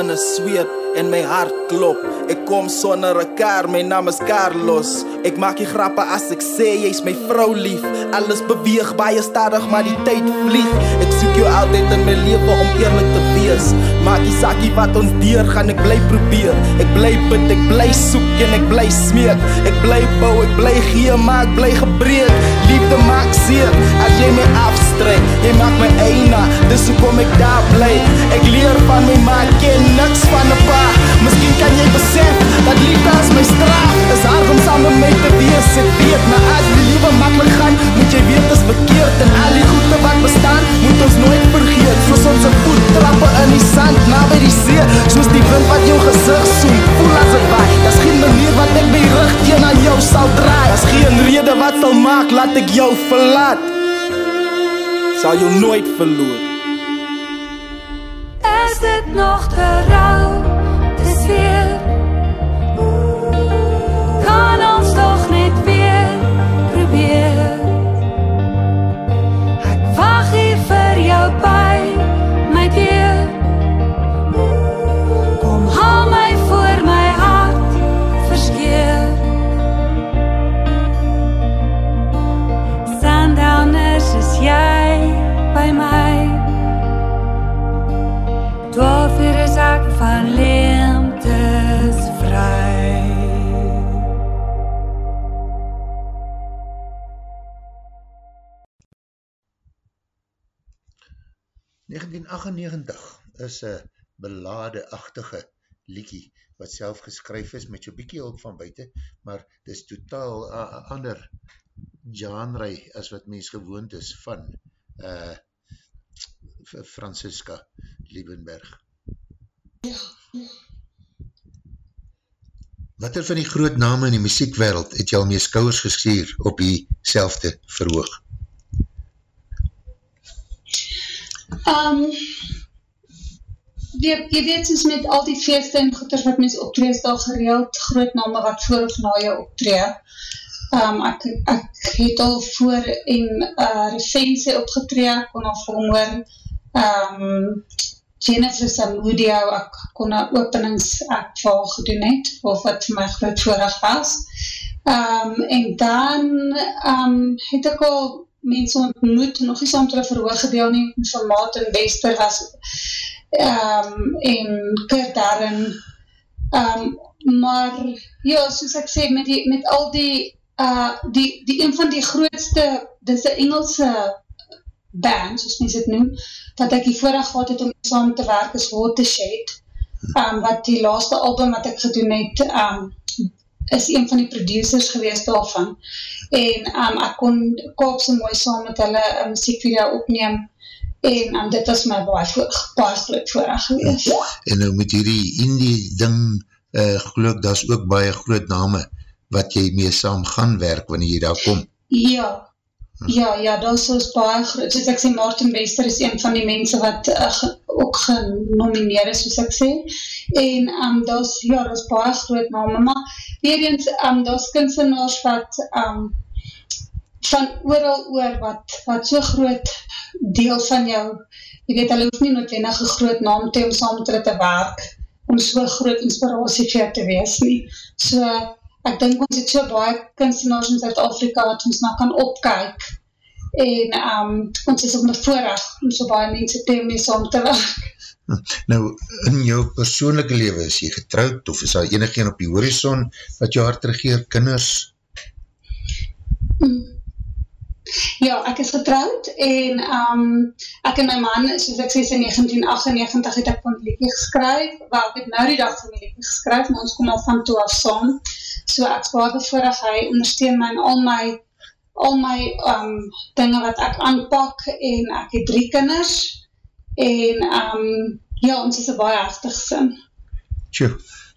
Hande beginne sweet en my hart klop. Ek kom sonder 'n kar, my naam is Carlos. Ek maak nie grappe as ek sê jy's my vrou lief. Alles beweeg baie stadig, maar die tyd vlieg. Ek soek jou altyd in my lewe om eerlik te wees. Maak die sakkie wat ons deur gaan, ek bly probeer. Ek bly bid, ek bly soek en ek bly smeek. Ek bly bou, ek bly gee, maar ek bly gebreek. Liefde maak seer as jy my afsteek trek Jy maak my eina, dis hoe kom ek daar bly Ek leer van my ma, ken niks van die pa Misschien kan jy besef, dat liefde as my straf Is hard om saam met my te wees, ek weet Maar as die liefde makkelijk gaan, moet jy weet is verkeerd En al die goede wat bestaan, moet ons nooit vergeet. Soos onze voettrappe in die sand, na by die see. Soos die wind wat jou gezicht soen, voel as het waai. Dis geen manier wat ek my rug teen aan jou sal draai. Dis geen rede wat sal maak, laat ek jou verlaat. Sal jou nooit verloor. Is dit nog te rauw, 1998 is een belade-achtige liekie wat self geskryf is met so bykie hulp van buiten, maar dit is totaal een ander genre as wat mens gewoond is van uh, Francisca Liebenberg. Wat er van die groot name in die muziekwereld het jy al mee skouwers geschier op die selfde verhoog? Um, die, jy weet, soos met al die feeste en goeders wat mens optree, is daar gereeld groot name wat voor of na jou optree. Um, ek, ek het al voor en uh, recensie opgetree, ek kon al verhoor, um, Jennifer Samudio, ek kon een openingsact vir gedoen het, of wat vir my groot voorig was. Um, en dan um, het ek al mense ontmoet, nog nie saam te verhoog gedeel nie, van Maat en Wester was, um, en Kurt Darren, um, maar, ja, soos ek sê, met, die, met al die, uh, die, die een van die grootste, dis die Engelse band, soos mens het noem, dat ek die voorig gehad het om saam te werk, is Watershed, um, wat die laaste album wat ek gedoen het, um, is een van die producers geweest daarvan. En um, ek kon Kaapse mooi saam met hulle een muziekvideo opneem en um, dit was my baie gepaard groot voorraag geweest. En nou met hierdie indie ding, uh, geluk, dat is ook baie groot name wat jy mee saam gaan werk wanneer jy daar kom. Ja, Ja, ja, dat is soos baie groot, soos ek sê, Martin Wester is een van die mense wat uh, ook genomineer is, soos ek sê, en um, dat is, ja, dat is baie groot name, maar weer eens, um, dat is kunstenaars wat um, van ooral oor, wat, wat so groot deel van jou, jy weet, hulle hoef nie noodwendig een groot naam te om saam te werk, om so groot inspiratie vir jou te wees nie, so, ek dink ons het so baie kunstenaars in Zuid-Afrika wat ons nou kan opkyk en um, ons is op my voorrecht om so baie mense te mee saam te werk. Nou, in jou persoonlijke leven is jy getrouwd of is daar enig een op die horizon wat jou hart regeer, kinders? Hmm. Ja, ek is getrouwd en um, ek en my man, soos ek sê, in 1998 het ek van die liedje geskryf, waar ek het nou die dag van die liedje geskryf, maar ons kom al van toe af saam, so ek spaar bevoorig, hy ondersteun my in al my, al my um, dinge wat ek aanpak, en ek het drie kinders, en um, ja, ons is een baie heftig sin. Tjoe,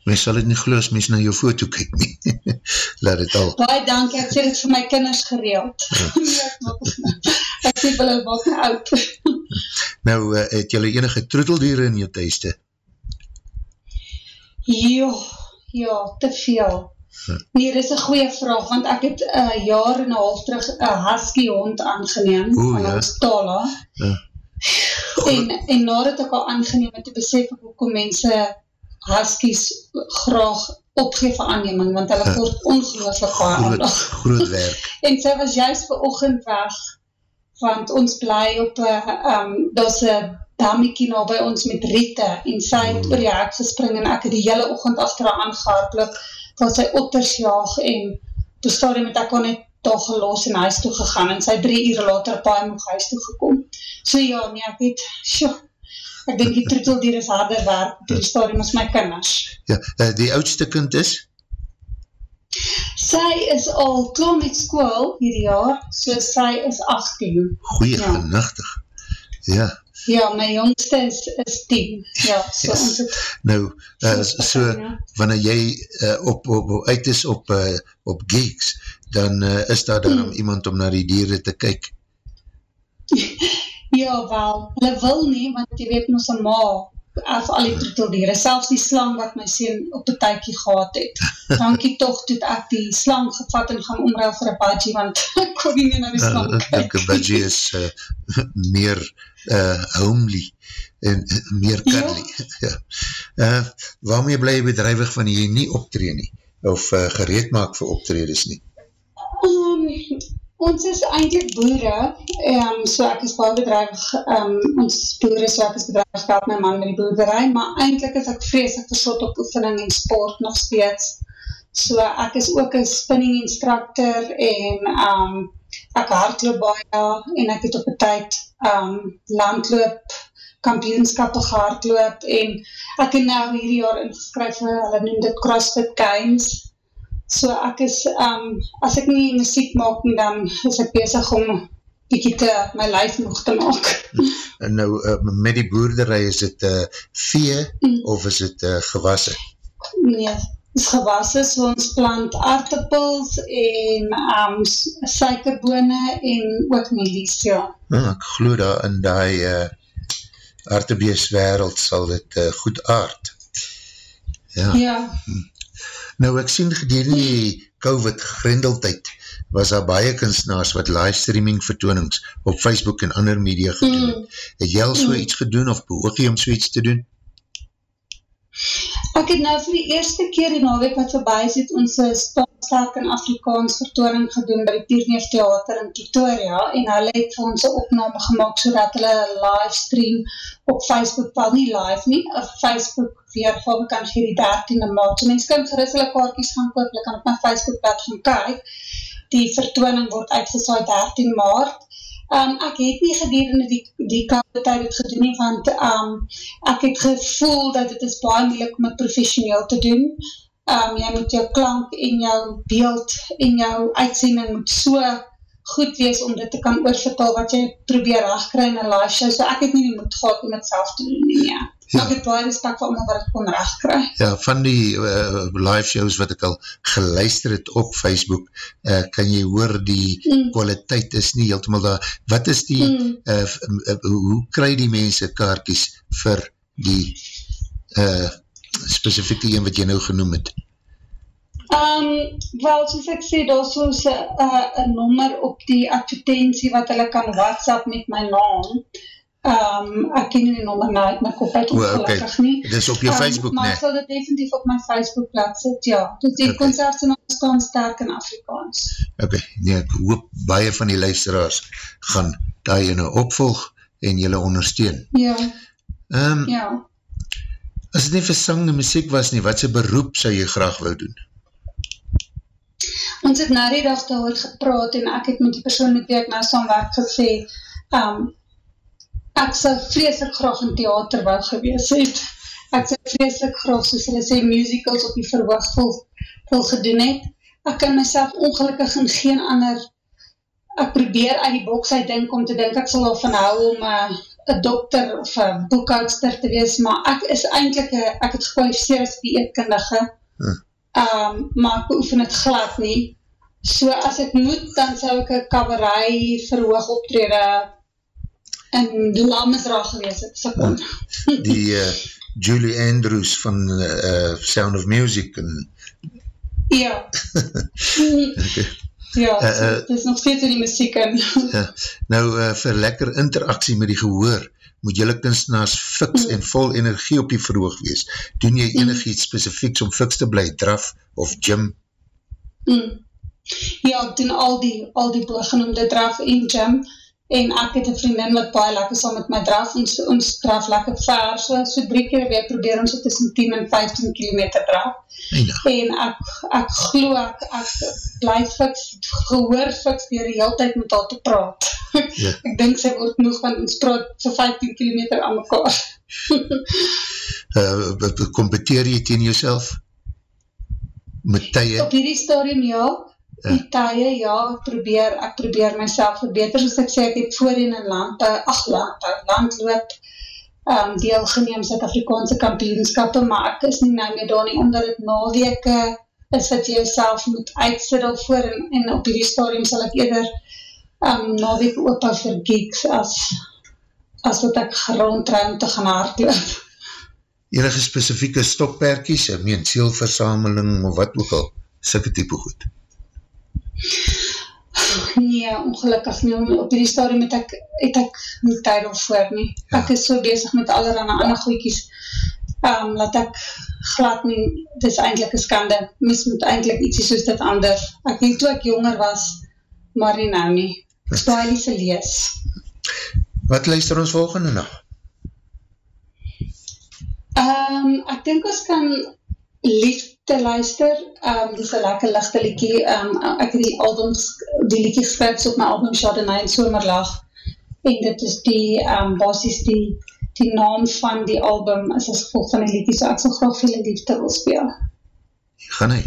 mens sal het nie geloof as mens na jou foto kyk nie. (laughs) Laat het al. Baie dank, ek sê dit vir my kinders gereeld. Ja. (laughs) ek sê vir hulle wat my oud. (laughs) nou, uh, het jylle enige troeteldiere in jou thuiste? Ja, ja, te veel. Nee, dit is een goeie vraag, want ek het een uh, jaar en een half terug een husky hond aangeneem, Oeh, van ja. ons Tala. Ja. En, en nadat ek al aangeneem het, besef ek ook hoe mense huskies graag opgeef vir aanneming, want hulle Ja. kort ongelooflik baie Groot, aandag. groot werk. (laughs) En sy was juist vir ochend weg, want ons bly op, um, daar is een damiekie na by ons met Rita, en sy het oor die hek gespring, en ek het die hele ochend achter haar aangehaardlik, dat sy otters jaag, en toe stadium het ek al net daar gelos en huis toe gegaan en sy drie uur later paai moeg huis toe gekom. So ja, nee, ek het, sjo, ek denk die troeteldier is harder werk op die stadium as my kinders. Ja, uh, die oudste kind is? Sy is al klaar met school hierdie jaar, so sy is 18. Goeie ja. genigtig. Ja. Ja, my jongste is, is 10. Ja, so yes. ons het... Nou, uh, so, ja. wanneer jy uh, op, op, uit is op, uh, op gigs, dan uh, is daar dan mm. iemand om na die dieren te kyk? (laughs) ja, wel, hulle wil nie, want jy weet ons maal, af al die troteldieren, selfs die slang wat my sien op die tykie gehad het. Dankie toch, toet ek die slang gevat en gaan omruil vir een badgie, want (laughs) ek kon nie na die slang uh, kyk. Een badgie is uh, meer uh, homely en uh, meer cuddly. (laughs) Ja. ja. Uh, waarmee bly jy bedrijwig van jy nie optree nie? Of uh, gereed maak vir optredes nie? Ons is eindelijk boere, um, so ek is baie bedrijf, um, ons boere, so ek is bedrijf, help my man met die boerderij, maar eindelijk is ek vreselijk versot op oefening en sport nog steeds. So ek is ook een spinning instructor en um, ek hardloop baie en ek het op die tyd um, landloop, kampioenskappe gehardloop en ek het nou hierdie jaar ingeskryf, hulle noem dit CrossFit Games, So ek is, um, as ek nie muziek maak nie, dan is ek bezig om bykie te my lijf nog te maak. En nou, uh, met die boerderij, is het uh, vee mm. of is het uh, gewasse? Nee, is gewasse, so ons plant aardappels en um, suikerbone en ook milies, ja. Oh, ek geloof daar in die uh, aardabeeswereld sal dit uh, goed aard. Ja. Ja. Hm. Nou ek sien gedurende die COVID grendeltijd was daar baie kunstenaars wat livestreaming vertoonings op Facebook en ander media gedoen het. Mm. Het jy al so mm. iets gedoen of behoog jy om so iets te doen? Ek het nou vir die eerste keer die naweek wat voorbij sit ons staatstak in Afrikaans vertooning gedoen by die Tierneef Theater in Pretoria en hulle het vir ons opname gemaakt so dat hulle livestream op Facebook, wel nie live nie, op Facebook weergave kan gee die 13e maand. So mens kan gerust hulle kaartjes gaan koop, hulle kan op my Facebookpad gaan kyk. Die vertooning word uitgesaai 13 maart. Um, ek het nie gedurende die, die tyd het gedoen nie, want um, ek het gevoel dat het is baie moeilik om het professioneel te doen. Um, jy moet jou klank en jou beeld en jou uitsending moet so goed wees om dit te kan oorvertaal wat jy probeer rechtkry in een live show, so ek het nie die moed gehad om het self te doen nie, ja. Ja. Ek het baie respect vir allemaal wat ek kon recht kry. Ja, van die uh, live shows wat ek al geluister het op Facebook, uh, kan jy hoor die mm. kwaliteit is nie heeltemaal daar. Wat is die, mm. uh, hoe kry die mense kaartjes vir die uh, specifieke een wat jy nou genoem het? Um, wel, soos ek sê, daar is soos een uh, nummer op die advertentie wat hulle kan WhatsApp met my naam. Um, ek ken nie die nommer na uit my kop uit ongelukkig okay. nie. Dit is op jou um, Facebook, maar nee? Maar ek sal dit definitief op my Facebook plaats sit, ja. Dit die okay. concert in ons staan sterk in Afrikaans. Ok, nee, ek hoop baie van die luisteraars gaan daar jy nou opvolg en jylle ondersteun. Ja. Um, ja. As het nie vir sang en muziek was nie, wat sy beroep sou jy graag wou doen? Ons het na die dag daar gepraat en ek het met die persoon met wie ek nou saamwerk gesê, um, ek sal vreselik graag in theater wou gewees het. Ek sal vreselik graag, soos hulle sê, musicals op die verhoog vol, vol gedoen het. Ek kan myself ongelukkig in geen ander, ek probeer uit die boks uit dink om te dink, ek sal al van hou om een uh, dokter of een boekhoudster te wees, maar ek is eindelijk, a, ek het gekwalificeer as die eetkundige, hm. um, maar ek beoefen het glad nie. So as ek moet, dan sal ek een kabarei verhoog optrede en die lam is raar gewees het, sekund. Ja, die uh, Julie Andrews van uh, Sound of Music en... Ja. okay. (laughs) Ja, uh, uh, het is nog steeds in die muziek in. ja. Nou, uh, vir lekker interactie met die gehoor, moet jylle kunstenaars fiks mm. en vol energie op die verhoog wees. Doen jy enig iets specifieks om fiks te bly, draf of gym? Mm. Ja, doen al die, al die begenoemde draf en gym, en ek het een vriendin wat baie lekker saam met my draf, ons, ons draf lekker ver, so, so drie keer week probeer ons so tussen 10 en 15 kilometer draf, Eina. en ek, ek glo, ek, ek blijf fiks, gehoor fiks dier die hele tijd met haar te praat. Ja. (laughs) ek denk sy word moeg, want ons praat vir 15 kilometer aan mekaar. (laughs) Uh, competeer jy teen jouself? Met tye? Op hierdie stadium ja, die tye ja, ek probeer, ek probeer myself verbeter, soos ek sê, ek het voorheen in land, ach land, landloop, um, deelgeneem Suid-Afrikaanse kampioenskappe, maar ek is nie nou meer daar nie, omdat het naweke is wat jy jouself moet uitsit voor en, en op hierdie stadium sal ek eerder um, naweke opa vir geeks as, as wat ek rondtrui om te gaan hardloop. Enige specifieke stopperkies, ek meen seelversameling of wat ook al, sikke type goed. Nee, ongelukkig nie, op die stadium het ek, het ek nie tyd al voor nie. Ek is so bezig met allerhande ander goeikies, um, laat ek glad nie, dit is eindelijk een skande, mis moet eindelijk ietsie soos dit ander. Ek weet toe ek jonger was, maar nie nou nie. Ek is baie liefde lees. Wat luister ons volgende na? Um, ek dink ons kan liefde luister, um, dit is een lekker lichte liekie, um, ek het die albums, die liekie geskryf op my album Chardonnay en Somerlag, en dit is die, um, basis die, die naam van die album is as gevolg van die liekie, so ek sal graag veel liefde wil speel. Gaan hy?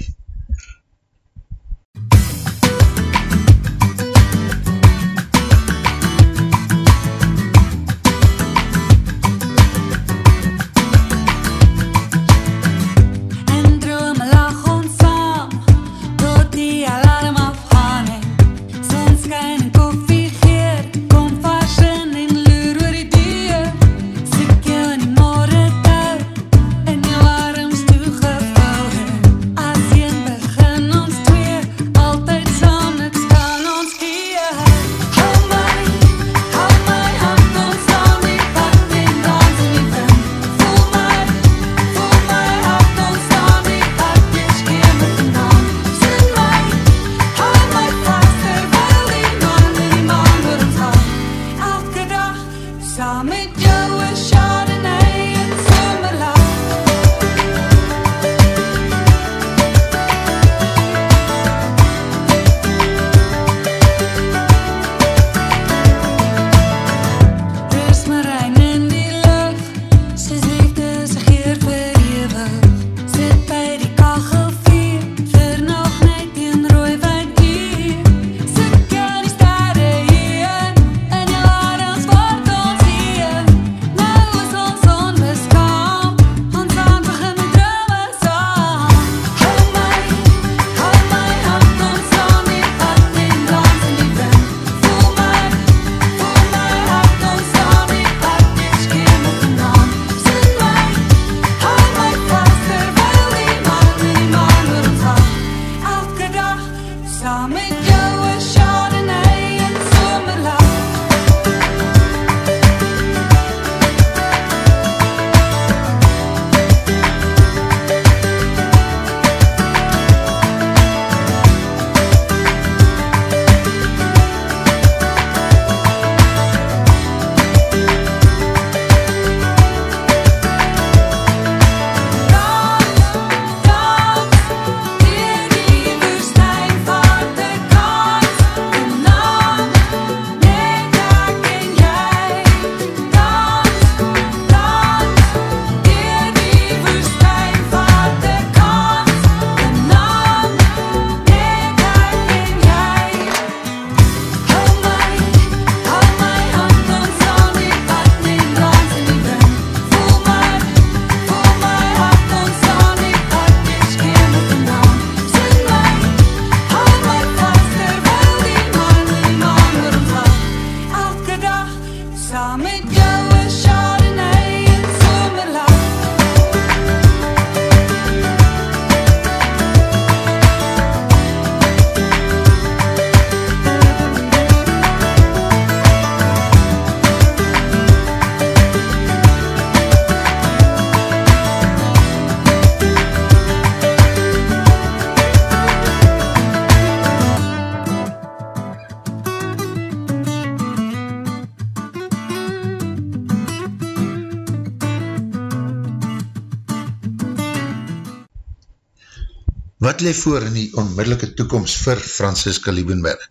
Wat leef voor in die onmiddellike toekomst vir Francisca Liebenberg?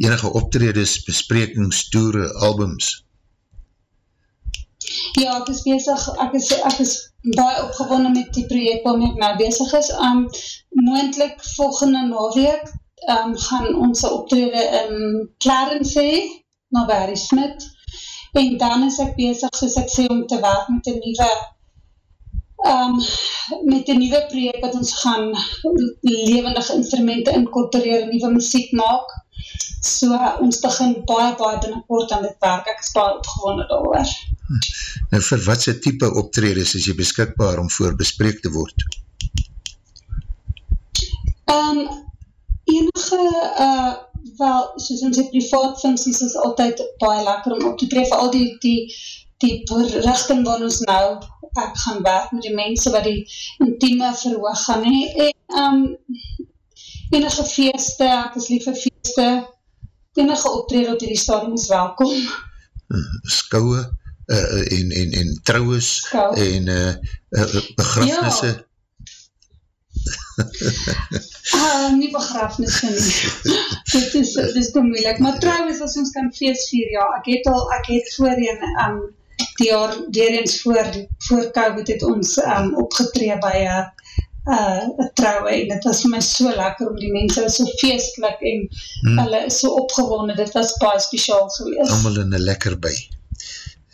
Enige optredes, besprekings, toere, albums? Ja, ek is bezig, ek is, ek is baie opgewonnen met die project waarmee ek nou bezig is. Um, moendlik volgende naweek um, gaan ons optrede in Clarence hee, na Barry Smith, en dan is ek bezig, soos ek sê, om te werk met die nieuwe um, met die nieuwe project wat ons gaan levendige instrumenten incorporeer, nieuwe muziek maak. So uh, ons begin baie, baie binnenkort aan dit werk. Ek is baie opgewonnen daar. Hm. Nou vir wat sy type optredes is jy beskikbaar om voor bespreek te word? Um, enige, uh, wel, soos ons die privaat funksies is altyd baie lekker om op te tref, al die, die, die berichting waar ons nou ek gaan werk met die mense wat die intieme verhoog gaan hee. En um, enige feeste, ek is lief vir feeste, enige optrede op die stadium is welkom. Skouwe uh, en, en, en trouwens en uh, uh, begrafnisse. Ja. uh, (laughs) nie begrafnisse nie. (laughs) dit is, dit is te moeilik. Maar trouwens, as ons kan feest vier, ja, ek het al, ek het voorheen, um, die jaar deurens voor, voor COVID het ons um, opgetree by een uh, trouwe en het was vir my so lekker om die mense so feestlik en hmm. hulle is so opgewonnen, dit was baie speciaal geweest. Amal in een lekker by.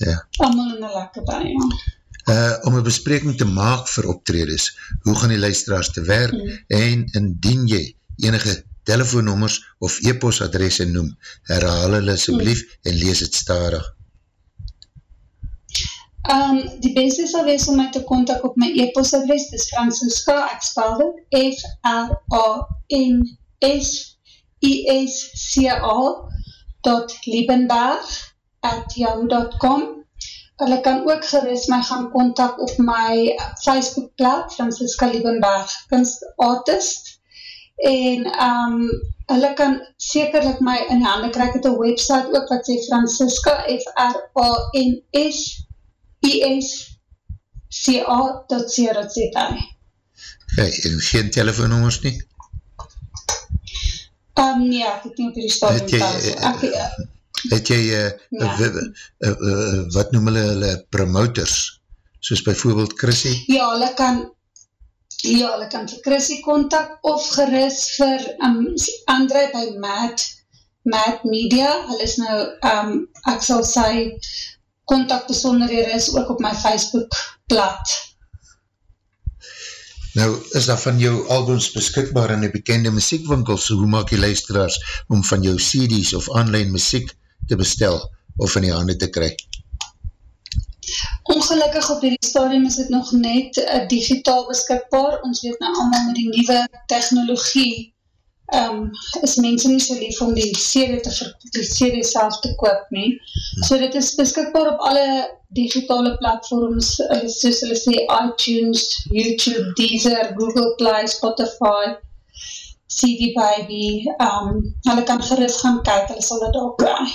Ja. Amal in een lekker by, ja. Uh, om een bespreking te maak vir optredes, hoe gaan die luisteraars te werk hmm. en indien jy enige telefoonnummers of e-postadresse noem, herhaal hulle asjeblief hmm. en lees het starig. Um, die beste sal wees om my te kontak op my e-post adres, dis Francisca, ek spel dit, F-R-A-N-S-I-S-C-A dot Liebenberg at yahoo.com Hulle kan ook geris my gaan kontak op my Facebookblad, Francisca Liebenberg, kunst artist, en um, hulle kan sekerlik my in die handen krijg het een website ook wat sê Francisca, F-R-A-N-S isca.co.za hey, En geen telefoonnummers nie? Um, nee, ek het nie op die stadium het jy, ek, uh, het jy uh, ja. uh, uh, uh, wat noem hulle hulle promoters soos bijvoorbeeld Chrissy? Ja, hulle kan ja, hulle kan vir Chrissy contact of geris vir um, André by Mad Mad Media, hulle is nou um, ek sal sy contactbesonderhede is ook op my Facebook blad. Nou, is daar van jou albums beskikbaar in die bekende muziekwinkels, hoe maak jy luisteraars om van jou CD's of online muziek te bestel of in die handen te kry? Ongelukkig op die stadium is het nog net uh, digitaal beskikbaar. Ons weet nou allemaal met die nieuwe technologie um, is mense nie so lief om die CD, te, die CD self te koop nie. So dit is beskikbaar op alle digitale platforms, uh, soos hulle sê iTunes, YouTube, Deezer, Google Play, Spotify, CD Baby, um, hulle kan gerust gaan kyk, hulle sal dit ook kry.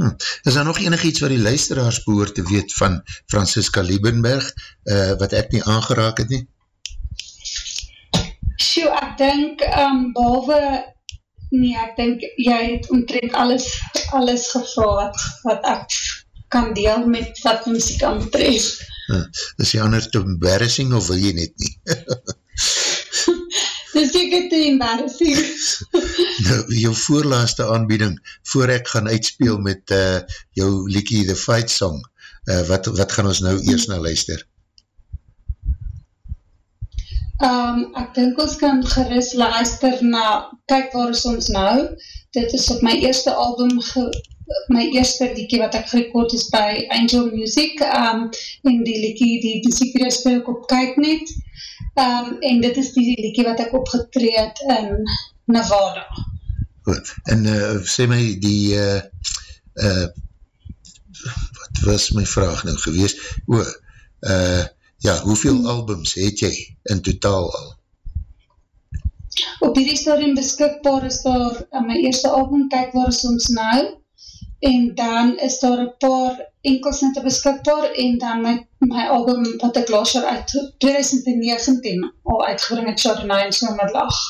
Hmm. Is daar nog enig iets wat die luisteraars behoor te weet van Francisca Liebenberg, uh, wat ek nie aangeraak het nie? Sjoe, ek denk, um, behalwe, nee, ek denk, jy het omtrent alles, alles gevra wat, wat ek kan deel met wat muziek aan betref. Uh, is die ander te embarrassing of wil jy net nie? (laughs) Dis ek het te embarrassing. (laughs) nou, jou voorlaaste aanbieding, voor ek gaan uitspeel met uh, jou Likie the Fight song, uh, wat, wat gaan ons nou eers na luister? Um, ek dink ons kan geris luister na Kijk waar is ons nou. Dit is op my eerste album, ge, my eerste liekie wat ek gerekord is by Angel Music. Um, en die liekie, die muziekvideo speel ek op Kijk net. Um, en dit is die liekie wat ek opgetreed in Nevada. Goed, en uh, sê my die, uh, uh, wat was my vraag nou gewees? O, uh, Ja, hoeveel albums het jy in totaal al? Op hierdie stadium beskikbaar is daar in my eerste album, Kijk waar is ons nou, en dan is daar een paar enkelsnitte beskikbaar, en dan my, my album wat ek laas jaar uit 2019 al uitgebring het, Chardonnay en Snowmiddag.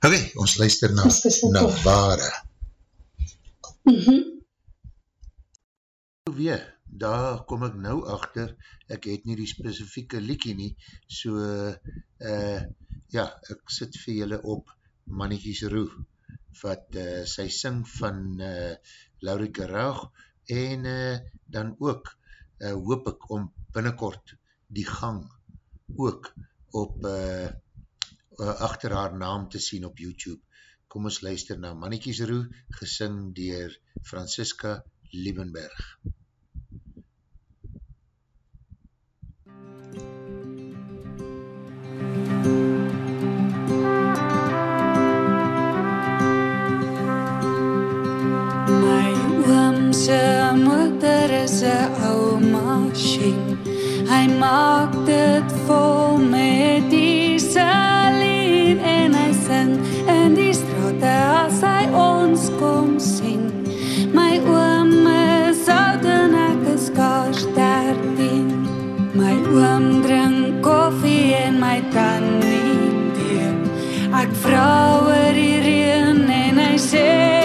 Ok, ons luister na Navara. Mm -hmm. Weer, daar kom ek nou achter, ek het nie die specifieke liekie nie, so, uh, ja, ek sit vir julle op Mannekies Roe, wat uh, sy sing van uh, Laurie Garaag, en uh, dan ook, uh, hoop ek om binnenkort die gang ook op uh, achter haar naam te sien op YouTube. Kom ons luister na Mannekies Roe, gesing dier Francisca Liebenberg. My se moeder is 'n ou masjien. Hy maak dit vol met dieselin en hy sing in die strate as hy ons kom sien. My oom is oud en ek is skaars 13. My oom drink koffie en my tannie tee. Ek vra oor die reën en hy sê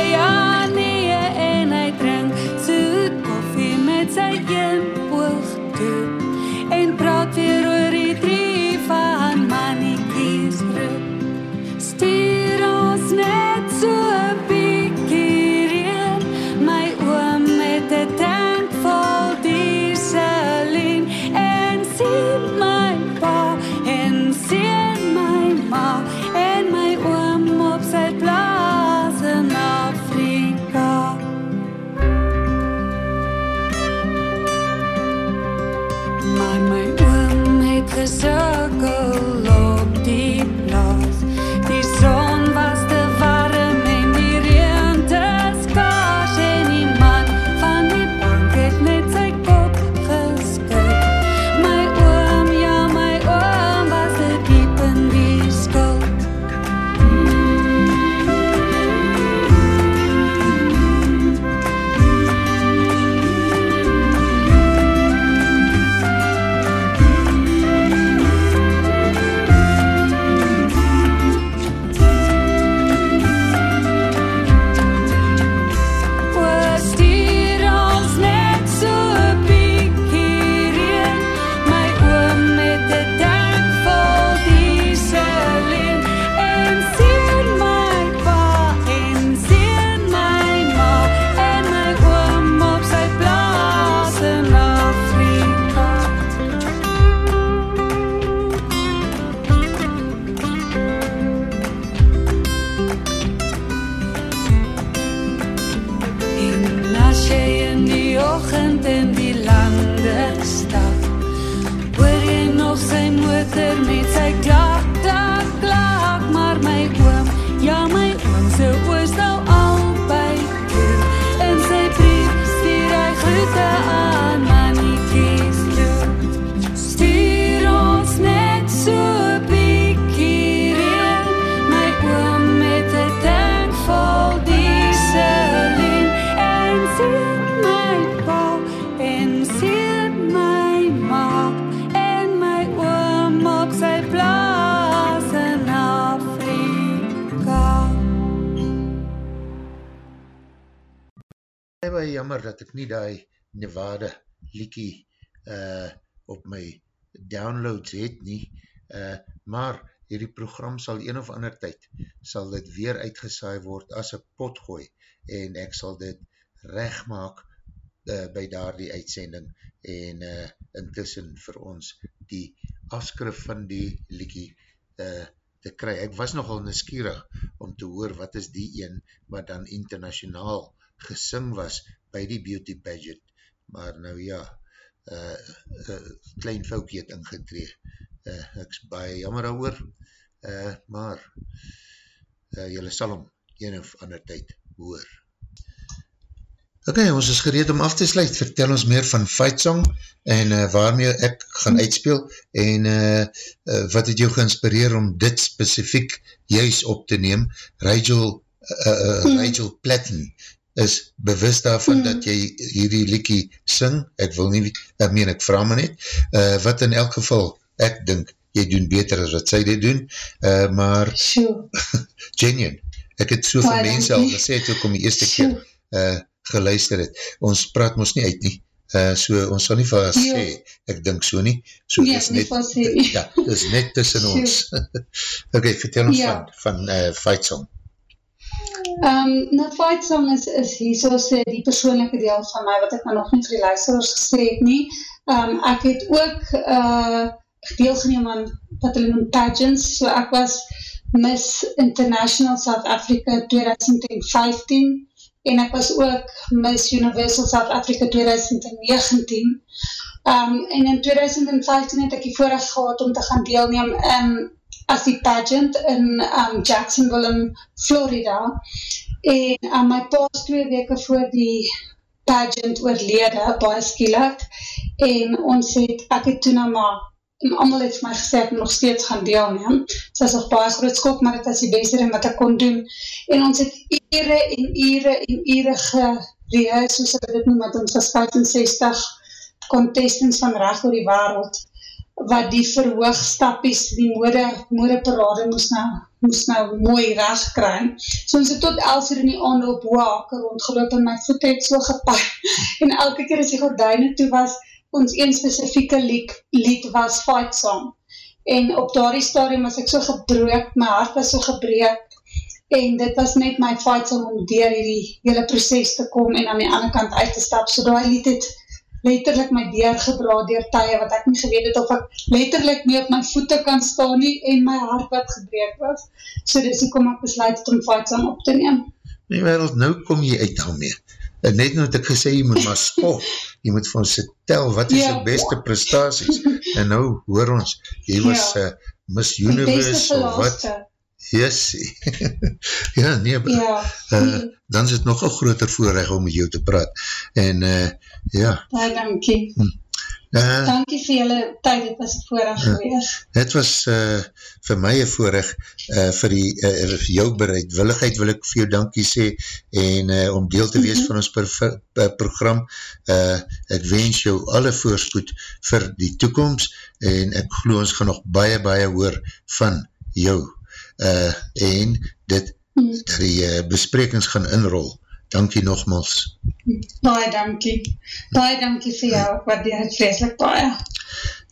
nie die Nevada liekie uh, op my downloads het nie, uh, maar hierdie program sal een of ander tyd, sal dit weer uitgesaai word as een potgooi en ek sal dit recht maak uh, by daar die uitsending en uh, intussen vir ons die afskrif van die liekie uh, te kry. Ek was nogal nieuwsgierig om te hoor wat is die een wat dan internationaal gesing was by die beauty pageant, maar nou ja, uh, uh, klein foutje het ingetree. Uh, ek is baie jammer oor, uh, maar uh, jylle sal hom een of ander tyd hoor. Ok, ons is gereed om af te sluit. Vertel ons meer van Fight Song en uh, waarmee ek gaan uitspeel en uh, uh, wat het jou geïnspireer om dit specifiek juist op te neem. Rigel, uh, uh, Rigel Platten is bewust daarvan dat jy hierdie liekie sing. Ek wil nie, ek meen ek vraag my net, uh, wat in elk geval ek dink jy doen beter as wat sy dit doen, uh, maar Sjoe. (laughs) genuine, ek het soveel mense al gesê, toe kom die eerste Sjoe. keer uh, geluister het, ons praat ons nie uit nie, uh, so ons sal nie haar Ja. sê, ek dink so nie, so Nee, dis nie net, nie. (laughs) ja, dis net tussen Sjoe. ons. (laughs) ok, vertel ons Ja. van, van uh, Fight Song. Um, nou, Fight Song is, is hier soos uh, die persoonlijke deel van my, wat ek nou nog nie vir die luisteraars gesê het nie. Um, ek het ook uh, deelgeneem aan wat hulle noem pageants, so ek was Miss International South Africa 2015 en ek was ook Miss Universal South Africa 2019. Um, en in 2015 het ek die voorrecht gehad om te gaan deelneem in as die pageant in um, Jacksonville Florida en um, my pa is twee weke voor die pageant oorlede, baie skielik en ons het, ek het toen nou maar en allemaal het vir my gesê ek nog steeds gaan deelneem. So is nog baie groot skok, maar dit was die beste ding wat ek kon doen. En ons het ure en ure en ure gereis, soos ek dit noem, met ons was 65 contestants van recht oor die wereld, wat die verhoogstappies, die mode, modeparade moes nou, moes nou mooi recht kry. So ons het tot 11 uur in die aande op waken rondgeloop en my voete het so gepak. (laughs) En elke keer as die gordijne toe was, ons een specifieke lied, lied was Fight Song. En op daardie stadium was ek so gebroek, my hart was so gebreek, en dit was net my fight song om dier hierdie hele proces te kom en aan die ander kant uit te stap. So daai lied het letterlijk my deurgebra dier tye wat ek nie geweet het of ek letterlijk nie op my voete kan staan nie en my hart wat gebreek was. So dis die kom ek besluit het om fight song op te neem. Nee, wereld, nou kom jy uit daarmee. En net nou het ek gesê, jy moet maar spot, jy moet vir ons tel, wat is Ja. jou beste prestaties, en nou hoor ons, jy was Ja. uh, Miss Die beste Universe, of wat, verlaaste. Yes, (laughs) ja, nee, Ja, uh, dan is het nog een groter voorrecht om met jou te praat, en uh, ja, baie dankie. uh, Dankie vir julle tyd, dit was een voorrecht Ja. gewees. het was uh, vir my een voorrecht, uh, vir, die, uh, vir jou bereidwilligheid wil ek vir jou dankie sê, en uh, om deel te wees mm -hmm. van ons per, per, program, uh, ek wens jou alle voorspoed vir die toekomst, en ek glo ons gaan nog baie, baie hoor van jou, uh, en dit, Hmm. dat die uh, besprekings gaan inrol, dankie nogmals. Baie dankie. Baie dankie vir jou, ek waardeer het vreselik baie.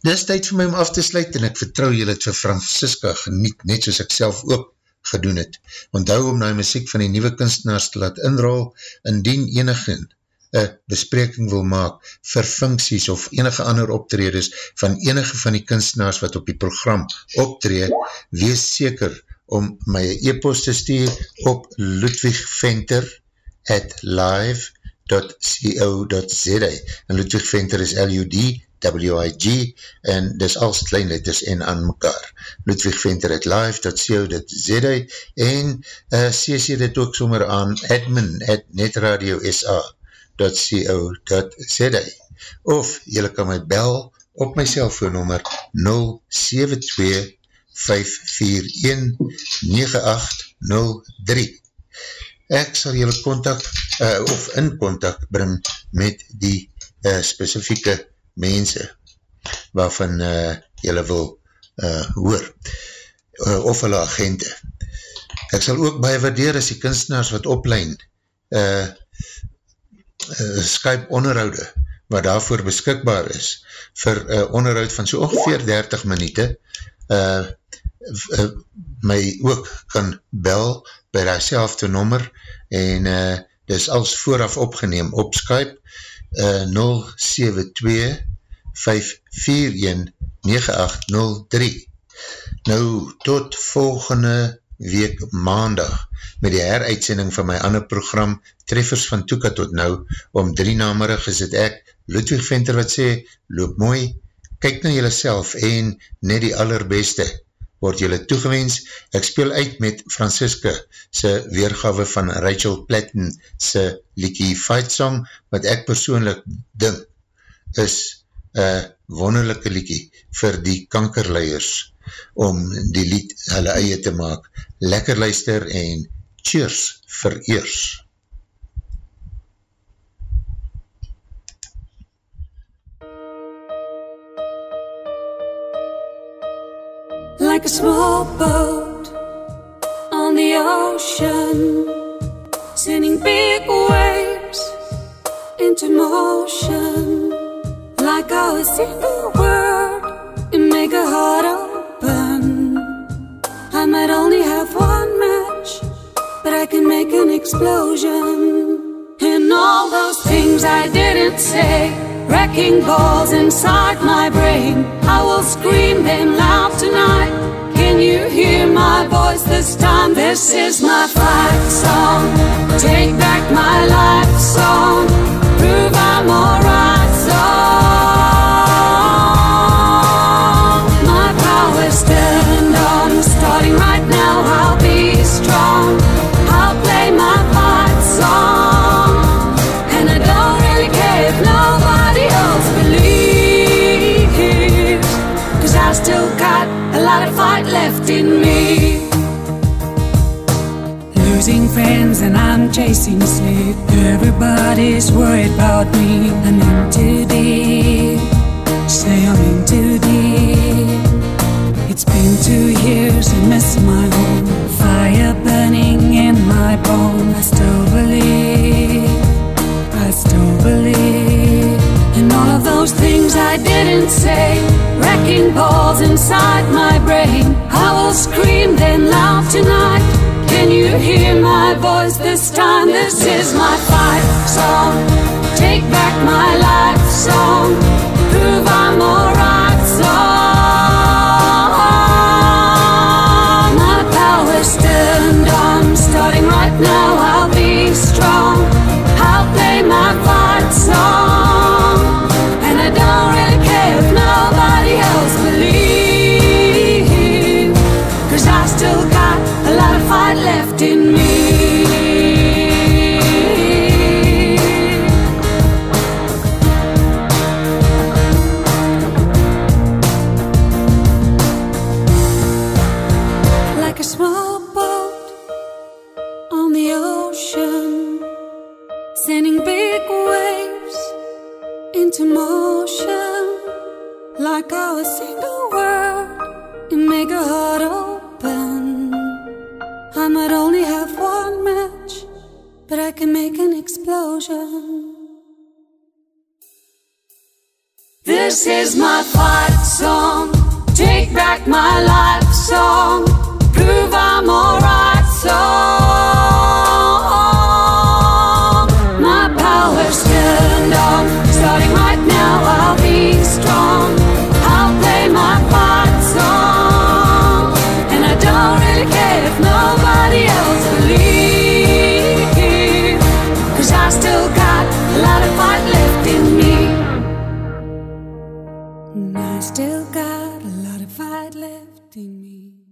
Dis tyd vir my om af te sluit en ek vertrou julle het vir Francisca geniet, net soos ek self ook gedoen het. Onthou om na die muziek van die nieuwe kunstenaars te laat inrol, indien enige een bespreking wil maak vir funksies of enige ander optredes van enige van die kunstenaars wat op die program optree, wees seker om my e-post te stuur op Ludwig Venter at live.co.za en Ludwig Venter is L-U-D-W-I-G en dis als kleinletters en aan mekaar. Ludwig Venter at live.co.za en uh, cc dit ook sommer aan admin at netradiosa.co.za of jylle kan my bel op my cellfoonnummer 072 541-9803. Ek sal julle contact uh, of in contact bring met die uh, specifieke mense waarvan uh, julle wil uh, hoor uh, of hulle agente. Ek sal ook baie waardeer as die kunstenaars wat oplein uh, uh, Skype onderhoude wat daarvoor beskikbaar is vir uh, onderhoud van so ongeveer 30 minute uh, uh, my ook kan bel by die selfde nommer en uh, dis als vooraf opgeneem op Skype uh, 072 541 9803 Nou, tot volgende week maandag met die heruitsending van my ander program Treffers van Toeka tot nou om drie namerig is het ek Ludwig Venter wat sê, loop mooi, kyk na jylle self en net die allerbeste word jylle toegewens. Ek speel uit met Francisca sy weergawe van Rachel Platten sy liekie Fight Song, wat ek persoonlik dink is een wonderlijke liekie vir die kankerleiers om die lied hulle eie te maak. Lekker luister en cheers vir eers. Like a small boat on the ocean, sending big waves into motion. Like a single word, it make a heart open. I might only have one match, but I can make an explosion. And all those things I didn't say, wrecking balls inside my brain. I will scream them loud tonight. Can you hear my voice this time? This is my fight song. Take back my life song. Prove I'm alright and I'm chasing sleep. Everybody's worried about me. I'm in too deep. Say I'm in too deep. It's been two years, I miss my home. Fire burning in my bone. I still believe. I still believe in all of those things I didn't say. Wrecking balls inside my brain. I will scream then loud tonight. Can you hear my voice this time? This is my fight song. Take back my life song. Prove I'm alright